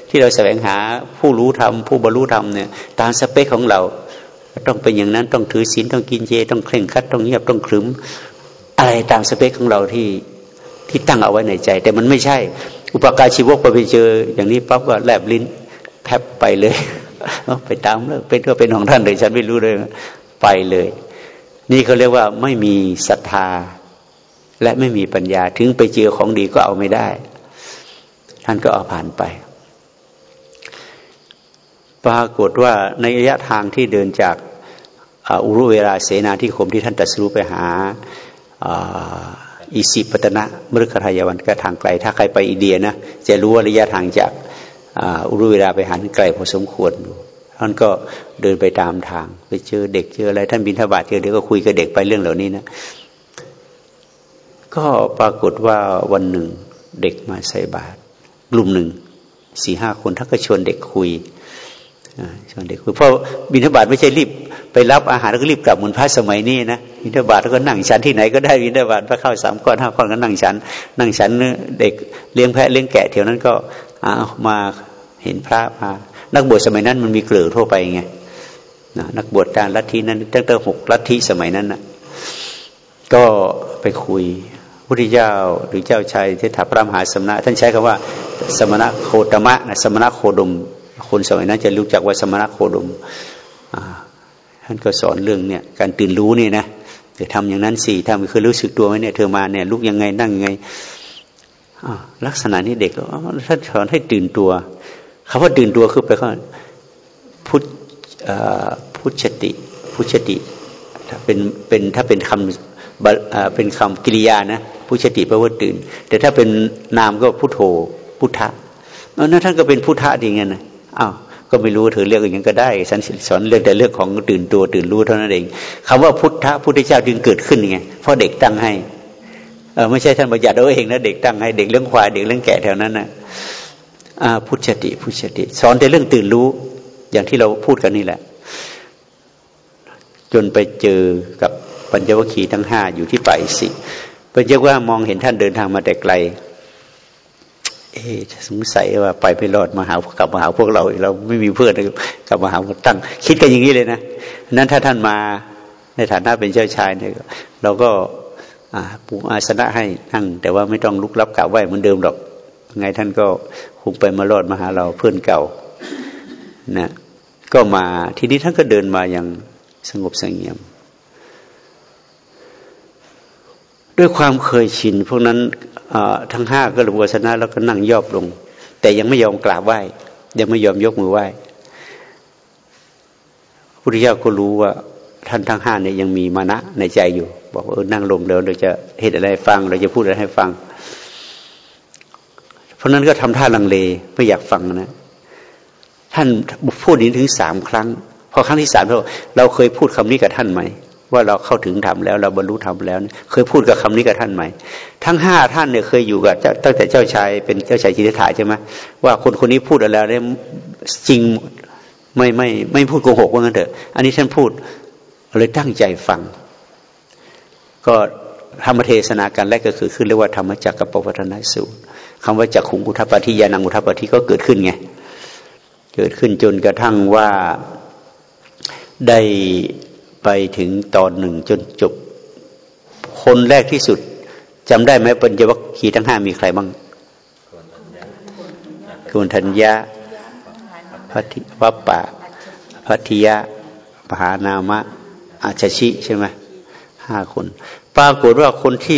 ที่เราแสวงหาผู้รู้ธรรมผู้บรรลุธรรมเนี่ยตามสเปคของเรา ต้องเป็นอย่างนั้นต้องถือศีลต้องกินเจ ต้องเคร่งคัดต้องเงียบต้องครึมอะไรตามสเปคของเราที่ ที่ตั้งเอาไว้ในใจ แต่มันไม่ใช่ อุปการชีวกพอไปเจอ อย่างนี้ปั๊บก็แลบลิ้นแพบไปเลยไปตามเลยเป็นก็เป็นของท่านเลยฉันไม่รู้เลยไปเลย นี่เขาเรียกว่าไม่มีศรัทธา และไม่มีปัญญาถึงไปเจอของดีก็เอาไม่ได้ ท่านก็เอาผ่านไป ปรากฏว่าในระยะทางที่เดินจากอุรุเวลาเสนาที่คมที่ท่านตัดสู้ไปหา อิสิปตนะมฤคทายวันก็ทางไกล ถ้าใครไปอินเดียนะจะรู้ว่าระยะทางจากอุรุเวลาไปหันไกลพอสมควรท่านก็เดินไปตามทาง ไปเจอเด็กเจออะไรท่านบินทบาทเจอเด็กก็คุยกับเด็กไปเรื่องเหล่านี้นะก็ปรากฏว่าวันหนึ่งเด็กมาใส่บาตรกลุ่มหนึ่งสี่ห้าคนท่านก็ชวนเด็กคุยชวนเด็กคุยเพราะบินทบาทไม่ใช่รีบ ไปรับอาหารแล้วก็รีบกลับเหมือนพระสมัยนี้นะวินทบาทแล้วก็นั่งฉันที่ไหนก็ได้วินทบาทพระเข้าสามก้อนห้าก้อนก็นั่งฉันนั่งฉันเด็กเลี้ยงแพะเลี้ยงแกะเที่ยวนั้นก็เอามาเห็นพระมานักบวชสมัยนั้นมันมีเกลือทั่วไปไงนักบวชการลัทธินั้นตั้งแต่หกลัทธิสมัยนั้นนะก็ไปคุยพุทธเจ้าหรือเจ้าชายเทถาพระมหาสมณะ ท่านใช้คำว่า สมณะโคตมะนะสมณะโคดม คนสมัยนั้นจะรู้จักว่าสมณะโคดม ท่านก็สอนเรื่องเนี่ยการตื่นรู้นี่นะเธอทำอย่างนั้นสี่ทำคือรู้สึกตัวไหมเนี่ยเธอมาเนี่ยลุกยังไงนั่งยังไงลักษณะนี้เด็กท่านสอนให้ตื่นตัวคำว่าตื่นตัวคือไปข้อพุทธพุทติพุทธติถ้าเป็นเป็นถ้าเป็นคำเป็นคำกิริยานะพุทธติแปลว่าตื่น แต่ถ้าเป็นนามก็พุทโธพุทธะนั่นท่านก็เป็นพุทธะดีไงนะอ้าว ก็ไม่รู้เธอเรียกอย่างก็ได้ฉันสอนเรื่องแต่เรื่องของตื่นตัวตื่นรู้เท่านั้นเองคำว่าพุทธะพุทธเจ้าจึงเกิดขึ้นไงเพราะเด็กตั้งให้เออไม่ใช่ท่านบัญญัติเอาเองนะเด็กตั้งให้เด็กเรื่องควายเด็กเรื่องแกะแถวนั้นนะอ่าพุทธติพุทธติ สอนแต่เรื่องตื่นรู้อย่างที่เราพูดกันนี่แหละ จนไปเจอกับปัญญวคีทั้งห้าอยู่ที่ป่าอิสิปัญญว่ามองเห็นท่านเดินทางมาแต่ไกล เอ๊สงสัยว่าไปไม่รอดมาหากลับมาหาพวกเราเราไม่มีเพื่อนกลับมาหาตั้ง คิดกันอย่างนี้เลยนะนั้นถ้าท่านมาในฐานะเป็นเจ้าชายเนี่ยเราก็ปูอาสนะให้นั่ง แต่ว่าไม่ต้องลุกรับกล่าวไหวเหมือนเดิมหรอกไงท่านก็คงไปมารอดมาหาเราเพื่อนเก่านะก็มาทีนี้ท่านก็เดินมาอย่างสงบสงเงียม ด้วยความเคยชินพวกนั้นทั้งห้าก็รูปวสนะแล้วก็นั่งยอบลง แต่ยังไม่ยอมกราบไหว้ยังไม่ยอมยกมือไหว้พุทธเจ้าก็รู้ว่าท่านทั้งห้าเนี่ยยังมีมานะในใจอยู่ บอกว่าเออนั่งลงแล้วเราจะเหตุอะไรฟัง เราจะพูดอะไรให้ฟัง เพราะนั้นก็ทำท่าลังเลไม่อยากฟังนะ ท่านพูดนี้ถึงสามครั้ง พอครั้งที่สามเราเราเคยพูดคำนี้กับท่านไหม ว่าเราเข้าถึงธรรมแล้ว เราบรรลุธรรมแล้ว เคยพูดกับคำนี้กับท่านไหมทั้งห้าท่านเนี่ยเคยอยู่กับตั้งแต่เจ้าชายเป็นเจ้าชายจิตถาใช่ไหมว่าคนคนนี้พูดอะไรเนี่ยจริงไม่ไม่ไม่พูดโกหกว่างั้นเถอะ อันนี้ท่านพูดเลยตั้งใจฟัง ก็ธรรมเทศนาการแรกก็คือขึ้นเรียกว่าธรรมจักรกับปวัฒนสูตรคำว่าจักขุงอุทัปฏิยานังอุทัปฏิก็เกิดขึ้นไง เกิดขึ้นจนกระทั่งว่าได้ ไปถึงตอนหนึ่งจนจบ คนแรกที่สุดจำได้ไหมปัญญวัคคีทั้งห้ามีใครบ้างคุณธัญญาพัทิวัปปะพัทิยะปหานามะอาชชิใช่ไหมห้าคน ปรากฏว่าคนที่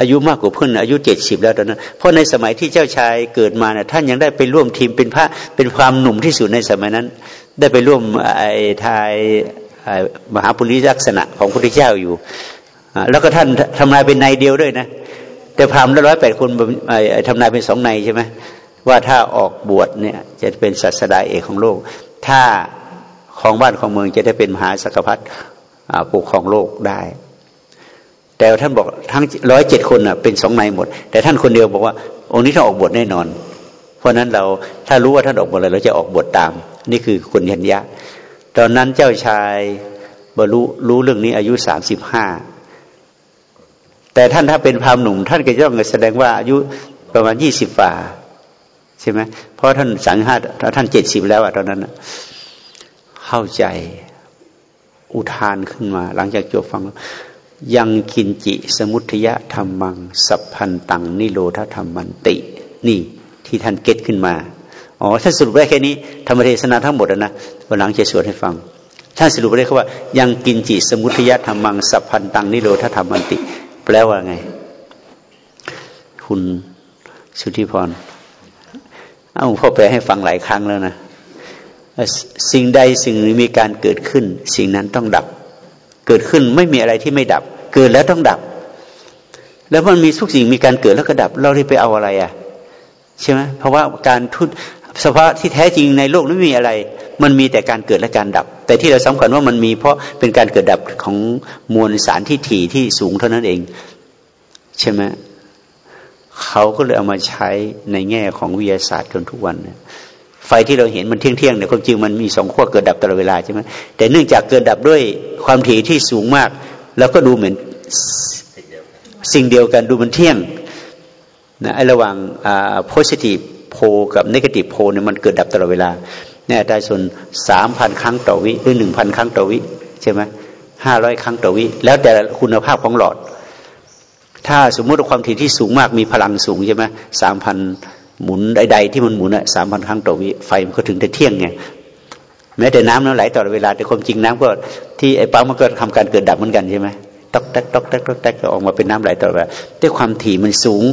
อายุมากกว่าเพื่อนอายุเจ็ดสิบแล้วตอนนั้น เพราะในสมัยที่เจ้าชายเกิดมาเนี่ยท่านยังได้ไปร่วมทีมเป็นพระเป็นความหนุ่มที่สุดในสมัยนั้น ได้ไปร่วมไอ้ทาย มหาปุริลักษณะของพระพุทธเจ้าอยู่แล้วก็ท่านทำนายเป็นในเดียวด้วยนะ แต่พรามร้อยแปดคนทำนายเป็นสองในใช่ไหมว่าถ้าออกบวชเนี่ยจะเป็นศาสดาเอกของโลก ถ้าของบ้านของเมืองจะได้เป็นมหาสักพรรดิปกครองโลกได้ แต่ท่านบอกทั้งร้อยเจ็ดคนเป็นสองในหมด แต่ท่านคนเดียวบอกว่า องค์นี้ต้องออกบทแน่นอน เพราะนั้นเราถ้ารู้ว่าท่านออกบทอะไรเราจะออกบทตาม นี่คือคนยัญญะ ตอนนั้นเจ้าชายบรรลุรู้เรื่องนี้อายุสามสิบห้าแต่ท่านถ้าเป็นพราหมณ์หนุ่ม ท่านก็จะต้องแสดงว่าอายุประมาณยี่สิบฝ่าใช่ไหมเพราะท่านสังห้าท่านเจ็ดสิบแล้วอะตอนนั้นเข้าใจอุทานขึ้นมา หลังจากจบฟัง ยังกินจิสมุทยธรรมัง สัพพันตังนิโรธธรรมันติ นี่ที่ท่านเก็ตขึ้นมา อ๋อท่านสรุปได้แค่นี้ธรรมเทศนาทั้งหมดนะวันหลังจะสวดให้ฟังท่านสรุปได้เขาว่า ยังกินจิสมุทยธรรมังสัพพันตังนิโรธธรรมันติ แปลว่าไง คุณสุธิพรเอ้าพ่อแปลให้ฟังหลายครั้งแล้วนะสิ่งใดสิ่งหนึ่งมีการเกิดขึ้น สิ่งนั้นต้องดับ เกิดขึ้นไม่มีอะไรที่ไม่ดับ เกิดแล้วต้องดับ แล้วมันมีทุกสิ่งมีการเกิดแล้วก็ดับ เราได้ไปเอาอะไรอะใช่ไหมเพราะว่าการทุ สภาวะที่แท้จริงในโลกไม่มีอะไร มันมีแต่การเกิดและการดับ แต่ที่เราสำคัญว่ามันมีเพราะเป็นการเกิดดับของมวลสารที่ถี่ที่สูงเท่านั้นเอง ใช่ไหมเขาก็เลยเอามาใช้ในแง่ของวิทยาศาสตร์จนทุกวันเนี่ยไฟที่เราเห็นมันเที่ยงเที่ยงเนี่ยความจริงมันมีสองขั้วเกิดดับตลอดเวลาใช่ไหมแต่เนื่องจากเกิดดับด้วยความถี่ที่สูงมาก แล้วก็ดูเหมือนสิ่งเดียวกันดูมันเที่ยงนะไอ้ระหว่าง positive โพกับ negative โพเนี่ยมันเกิดดับตลอดเวลาเนี่ยได้ส่วนสามพันครั้งต่อวิหรือหนึ่งพันครั้งต่อวิใช่ไหมห้าร้อยครั้งต่อวิ แล้วแต่คุณภาพของหลอด ถ้าสมมุติความถี่ที่สูงมากมีพลังสูงใช่ไหมสามพันหมุนใดๆที่มันหมุนอะสามพันครั้งต่อวิไฟมันก็ถึงจะเที่ยงไงแม้แต่น้ำนั้นไหลตลอดเวลาแต่ความจริงน้ำก็ที่ไอ้ปั๊มมันก็ทำการเกิดดับเหมือนกันใช่ไหม ตอกแตกตอกแตกตอกแตกออกมาเป็นน้ำไหลตลอดเวลาด้วยความถี่มันสูง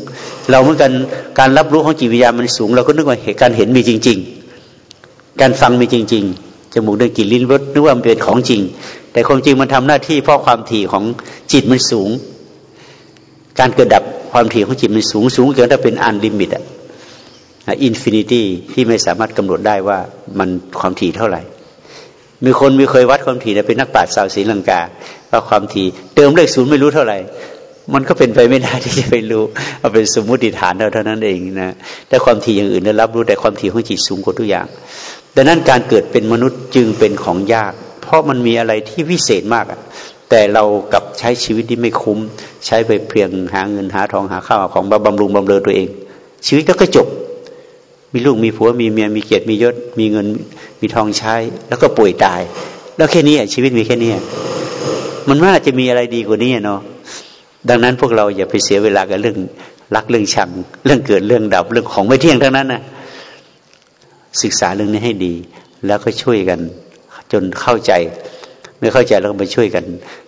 เราเหมือนกันการรับรู้ของจิตวิญญาณมันสูง เราก็นึกว่าเหตุการเห็นมีจริง ๆ การฟังมีจริง ๆจมูกได้กลิ่นลิ้นรสนึกว่ามันเป็นของจริง แต่ความจริงมันทำหน้าที่เพราะความถี่ของจิตมันสูง การเกิดดับความถี่ของจิตมันสูงสูงจนถ้าเป็น unlimit อะ infinity ที่ไม่สามารถกำหนดได้ว่ามันความถี่เท่าไหร่ มีคนมีเคยวัดความถี่เป็นนักปราชญ์ชาวศรีลังกาว่าความถี่เติมเลขศูนย์ไม่รู้เท่าไหร่ มันก็เป็นไปไม่ได้ที่จะไปรู้เอาเป็นสมมุติฐานเท่านั้นเองนะแต่ความถี่อย่างอื่นได้รับรู้แต่ความถี่ของจิตสูงกว่าทุกอย่าง ดังนั้นการเกิดเป็นมนุษย์จึงเป็นของยาก เพราะมันมีอะไรที่วิเศษมากอะแต่เรากับใช้ชีวิตที่ไม่คุ้ม ใช้ไปเพียงหาเงินหาทองหาข้าวของบำรุงบำเรอตัวเอง ชีวิตก็กระจบมีลูกมีผัวมีเมียมีเกียรติมียศมีเงิน มีทองใช้ แล้วก็ป่วยตาย แล้วแค่นี้ชีวิตมีแค่นี้มันว่าจะมีอะไรดีกว่านี้เนาะดังนั้นพวกเราอย่าไปเสียเวลากับเรื่องรักเรื่องชัง เรื่องเกิดเรื่องดับเรื่องของไม่เที่ยงทั้งนั้นนะศึกษาเรื่องนี้ให้ดี แล้วก็ช่วยกัน จนเข้าใจ ไม่เข้าใจแล้วก็ไปช่วยกัน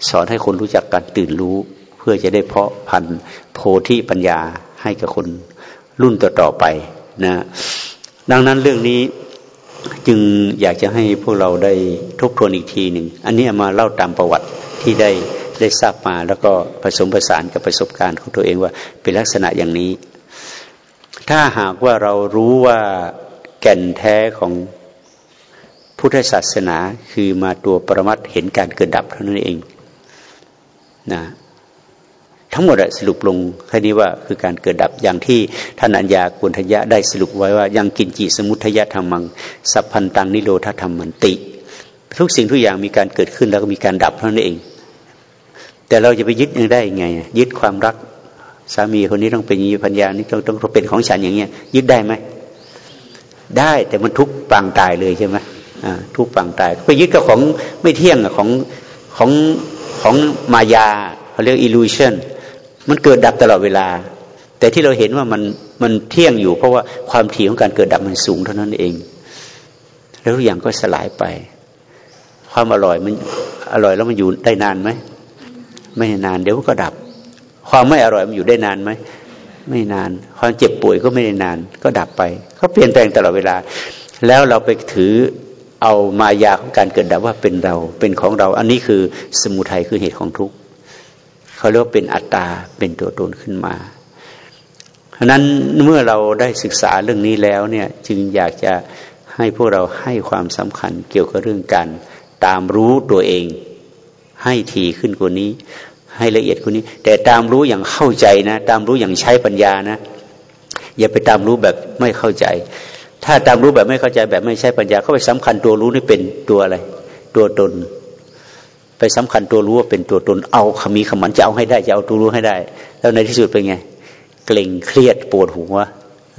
สอนให้คนรู้จักการตื่นรู้ เพื่อจะได้เพาะพันธุ์โพธิปัญญาให้กับคนรุ่นต่อๆไปนะ ดังนั้นเรื่องนี้ จึงอยากจะให้พวกเราได้ทบทวนอีกทีหนึ่ง อันนี้มาเล่าตามประวัติที่ได้ได้ทราบมาแล้วก็ผสมผสานกับประสบการณ์ของตัวเองว่าเป็นลักษณะอย่างนี้ ถ้าหากว่าเรารู้ว่าแก่นแท้ของพุทธศาสนาคือมาตัวประมัดเห็นการเกิดดับเท่านั้นเองนะ ทั้งหมดสรุปลงแค่นี้ว่าคือการเกิดดับอย่างที่ท่านอัญญากุณทยะได้สรุปไว้ว่ายังกินจิสมุทยธรรมังสัพพันตังนิโรธธรรมมันติ ทุกสิ่งทุกอย่างมีการเกิดขึ้นแล้วก็มีการดับเท่านั้นเอง แต่เราจะไปยึดยังได้ยังไง ยึดความรักสามีคนนี้ต้องเป็นยีพัญญานี่ต้องต้องเป็นของฉันอย่างเงี้ย ยึดได้ไหมได้แต่มันทุกปางตายเลยใช่ไหมทุกปางตายไปยึดกับของไม่เที่ยงของของของมายาเขาเรียก illusion มันเกิดดับตลอดเวลา แต่ที่เราเห็นว่ามันมันเที่ยงอยู่ เพราะว่าความถี่ของการเกิดดับมันสูงเท่านั้นเอง แล้วทุกอย่างก็สลายไป ความอร่อยมันอร่อยแล้วมันอยู่ได้นานไหมไม่นานเดี๋ยวก็ดับ ความไม่อร่อยมันอยู่ได้นานไหมไม่นาน ความเจ็บป่วยก็ไม่ได้นาน ก็ดับไปเขาเปลี่ยนแปลงตลอดเวลา แล้วเราไปถือเอามายาของการเกิดดับว่าเป็นเราเป็นของเรา อันนี้คือสมุทัยคือเหตุของทุกข์ เขาเรียกว่าเป็นอัตตาเป็นตัวตนขึ้นมาเพราะนั้นเมื่อเราได้ศึกษาเรื่องนี้แล้วเนี่ยจึงอยากจะให้พวกเราให้ความสำคัญเกี่ยวกับเรื่องการตามรู้ตัวเอง ให้ทีขึ้นกว่านี้ ให้ละเอียดคนนี้ แต่ตามรู้อย่างเข้าใจนะ ตามรู้อย่างใช้ปัญญานะ อย่าไปตามรู้แบบไม่เข้าใจ ถ้าตามรู้แบบไม่เข้าใจแบบไม่ใช่ปัญญาเขาไปสำคัญตัวรู้นี่เป็นตัวอะไร ตัวตน ไปสำคัญตัวรู้ว่าเป็นตัวตนเอาขมีขมันจะเอาให้ได้จะเอาตัวรู้ให้ได้ แล้วในที่สุดเป็นไง เกร็งเครียดปวดหัว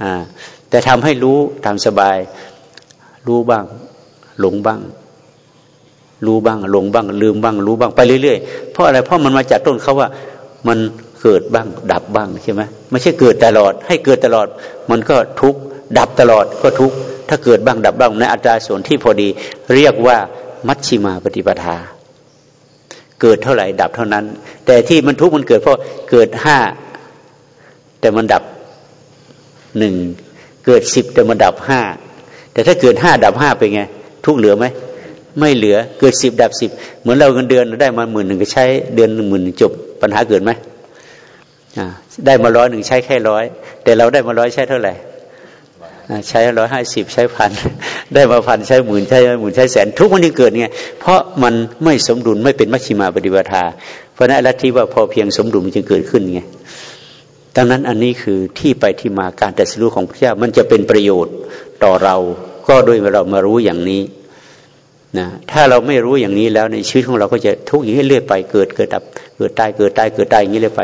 อ่าแต่ทำให้รู้ทำสบาย รู้บ้าง หลงบ้าง รู้บ้าง หลงบ้าง ลืมบ้าง รู้บ้างไปเรื่อยๆเพราะอะไรเพราะมันมาจากต้นเขาว่ามันเกิดบ้าง ดับบ้างใช่ไหมไม่ใช่เกิดตลอด ให้เกิดตลอด มันก็ทุกดับตลอดก็ทุกถ้าเกิดบ้างดับบ้างในอัตราส่วนที่พอดี เรียกว่ามัชชิมาปฏิปทา เกิดเท่าไหร่ดับเท่านั้น แต่ที่มันทุกข์มันเกิดเพราะเกิดห้าแต่มันดับหนึ่งเกิดสิบแต่มันดับห้าแต่ถ้าเกิดห้าดับห้าเป็นไง ทุกเหลือไหมไม่เหลือเกิดสิบดับสิบเหมือนเราเงินเดือนได้มาหมื่นหนึ่งก็ใช้เดือนหนึ่งหมื่นจบปัญหาเกิดไหมได้มาร้อยหนึ่งใช้แค่ร้อยแต่เราได้มาร้อยใช้เท่าไหร่ ใช้ร้อยห้าสิบใช้พันได้มาพันใช้หมื่นใช้หมื่นใช้แสน ทุกวันนี้เกิดไงเพราะมันไม่สมดุลไม่เป็นมัชฌิมาปฏิปทา เพราะนั้นลัทธิว่าพอเพียงสมดุลมันจึงเกิดขึ้นไงดังนั้นอันนี้คือที่ไปที่มาการตัดสู้ของพระเจ้ามันจะเป็นประโยชน์ต่อเราก็โดยเรามารู้อย่างนี้นะถ้าเราไม่รู้อย่างนี้แล้วในชีวิตของเราก็จะทุกข์อย่างนี้เรื่อยไป เกิดเกิดดับ เกิดตายเกิดตายเกิดตายอย่างนี้เรื่อยไป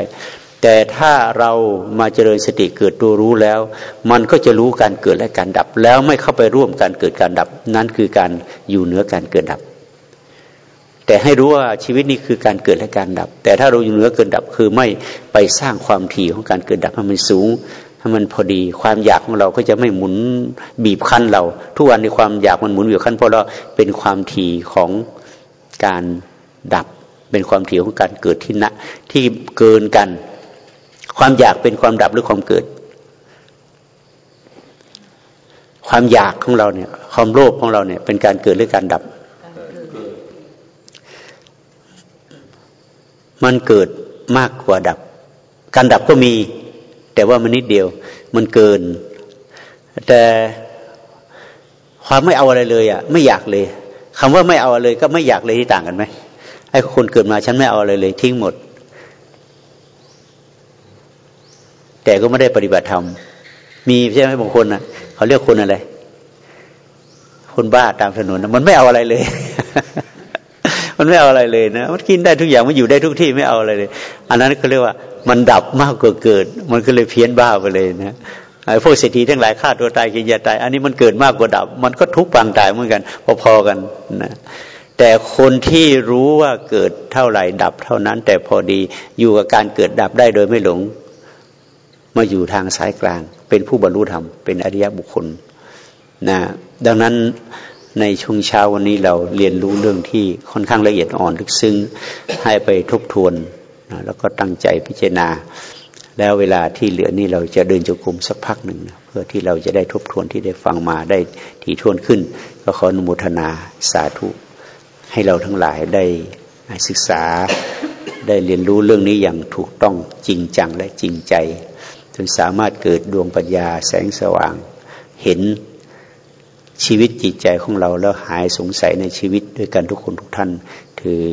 แต่ถ้าเรามาเจริญสติเกิดตัวรู้แล้ว มันก็จะรู้การเกิดและการดับ แล้วไม่เข้าไปร่วมการเกิดการดับ นั่นคือการอยู่เหนือการเกิดดับ แต่ให้รู้ว่าชีวิตนี้คือการเกิดและการดับ แต่ถ้าเราอยู่เหนือเกิดดับคือไม่ไปสร้างความถี่ของการเกิดดับให้มันสูงให้มันพอดี ความอยากของเราก็จะไม่หมุนบีบคั้นเรา ทุกวันในความอยากมันหมุนบีบคั้นเพราะเราเป็นความถี่ของการดับ เป็นความถี่ของการเกิดที่นะที่เกินกัน ความอยากเป็นความดับหรือความเกิด ความอยากของเราเนี่ย ความโลภของเราเนี่ย เป็นการเกิดหรือการดับ มันเกิดมากกว่าดับ การดับก็มี แต่ว่ามันนิดเดียว มันเกิน แต่ความไม่เอาอะไรเลยอะ ไม่อยากเลยคำว่าไม่เอาอะไรเลยก็ไม่อยากเลยที่ต่างกันไหมไอ้คนเกิดมาฉันไม่เอาอะไรเลย ทิ้งหมด แต่ก็ไม่ได้ปฏิบัติธรรม มีใช่ไหมบางคนนะเขาเรียกคนอะไร คนบ้าตามถนนนะมันไม่เอาอะไรเลย มันไม่เอาอะไรเลยนะมันกินได้ทุกอย่างมันอยู่ได้ทุกที่ไม่เอาอะไรเลย อันนั้นเขาเรียกว่า มันดับมากกว่าเกิด มันก็เลยเพี้ยนบ้าไปเลยนะไอ้พวกเศรษฐีทั้งหลายฆ่าตัวตายกินยาตาย อันนี้มันเกิดมากกว่าดับ มันก็ทุกปางตายเหมือนกัน พอๆกันนะแต่คนที่รู้ว่าเกิดเท่าไหร่ดับเท่านั้น แต่พอดีอยู่กับการเกิดดับได้โดยไม่หลง มาอยู่ทางสายกลาง เป็นผู้บรรลุธรรมเป็นอริยบุคคลนะดังนั้นในช่วงเช้าวันนี้เราเรียนรู้เรื่องที่ค่อนข้างละเอียดอ่อนลึกซึ้งให้ไปทบทวนนะแล้วก็ตั้งใจพิจารณา แล้วเวลาที่เหลือนี่เราจะเดินจงกรมสักพักหนึ่งนะเพื่อที่เราจะได้ทบทวนที่ได้ฟังมาได้ถี่ทวนขึ้น ก็ขออนุโมทนาสาธุให้เราทั้งหลายได้ศึกษาได้เรียนรู้เรื่องนี้อย่างถูกต้องจริงจังและจริงใจ นสามารถเกิดดวงปัญญาแสงสว่าง เห็นชีวิตจิตใจของเราแล้วหายสงสัยในชีวิตด้วยกันทุกคนทุกท่านถือ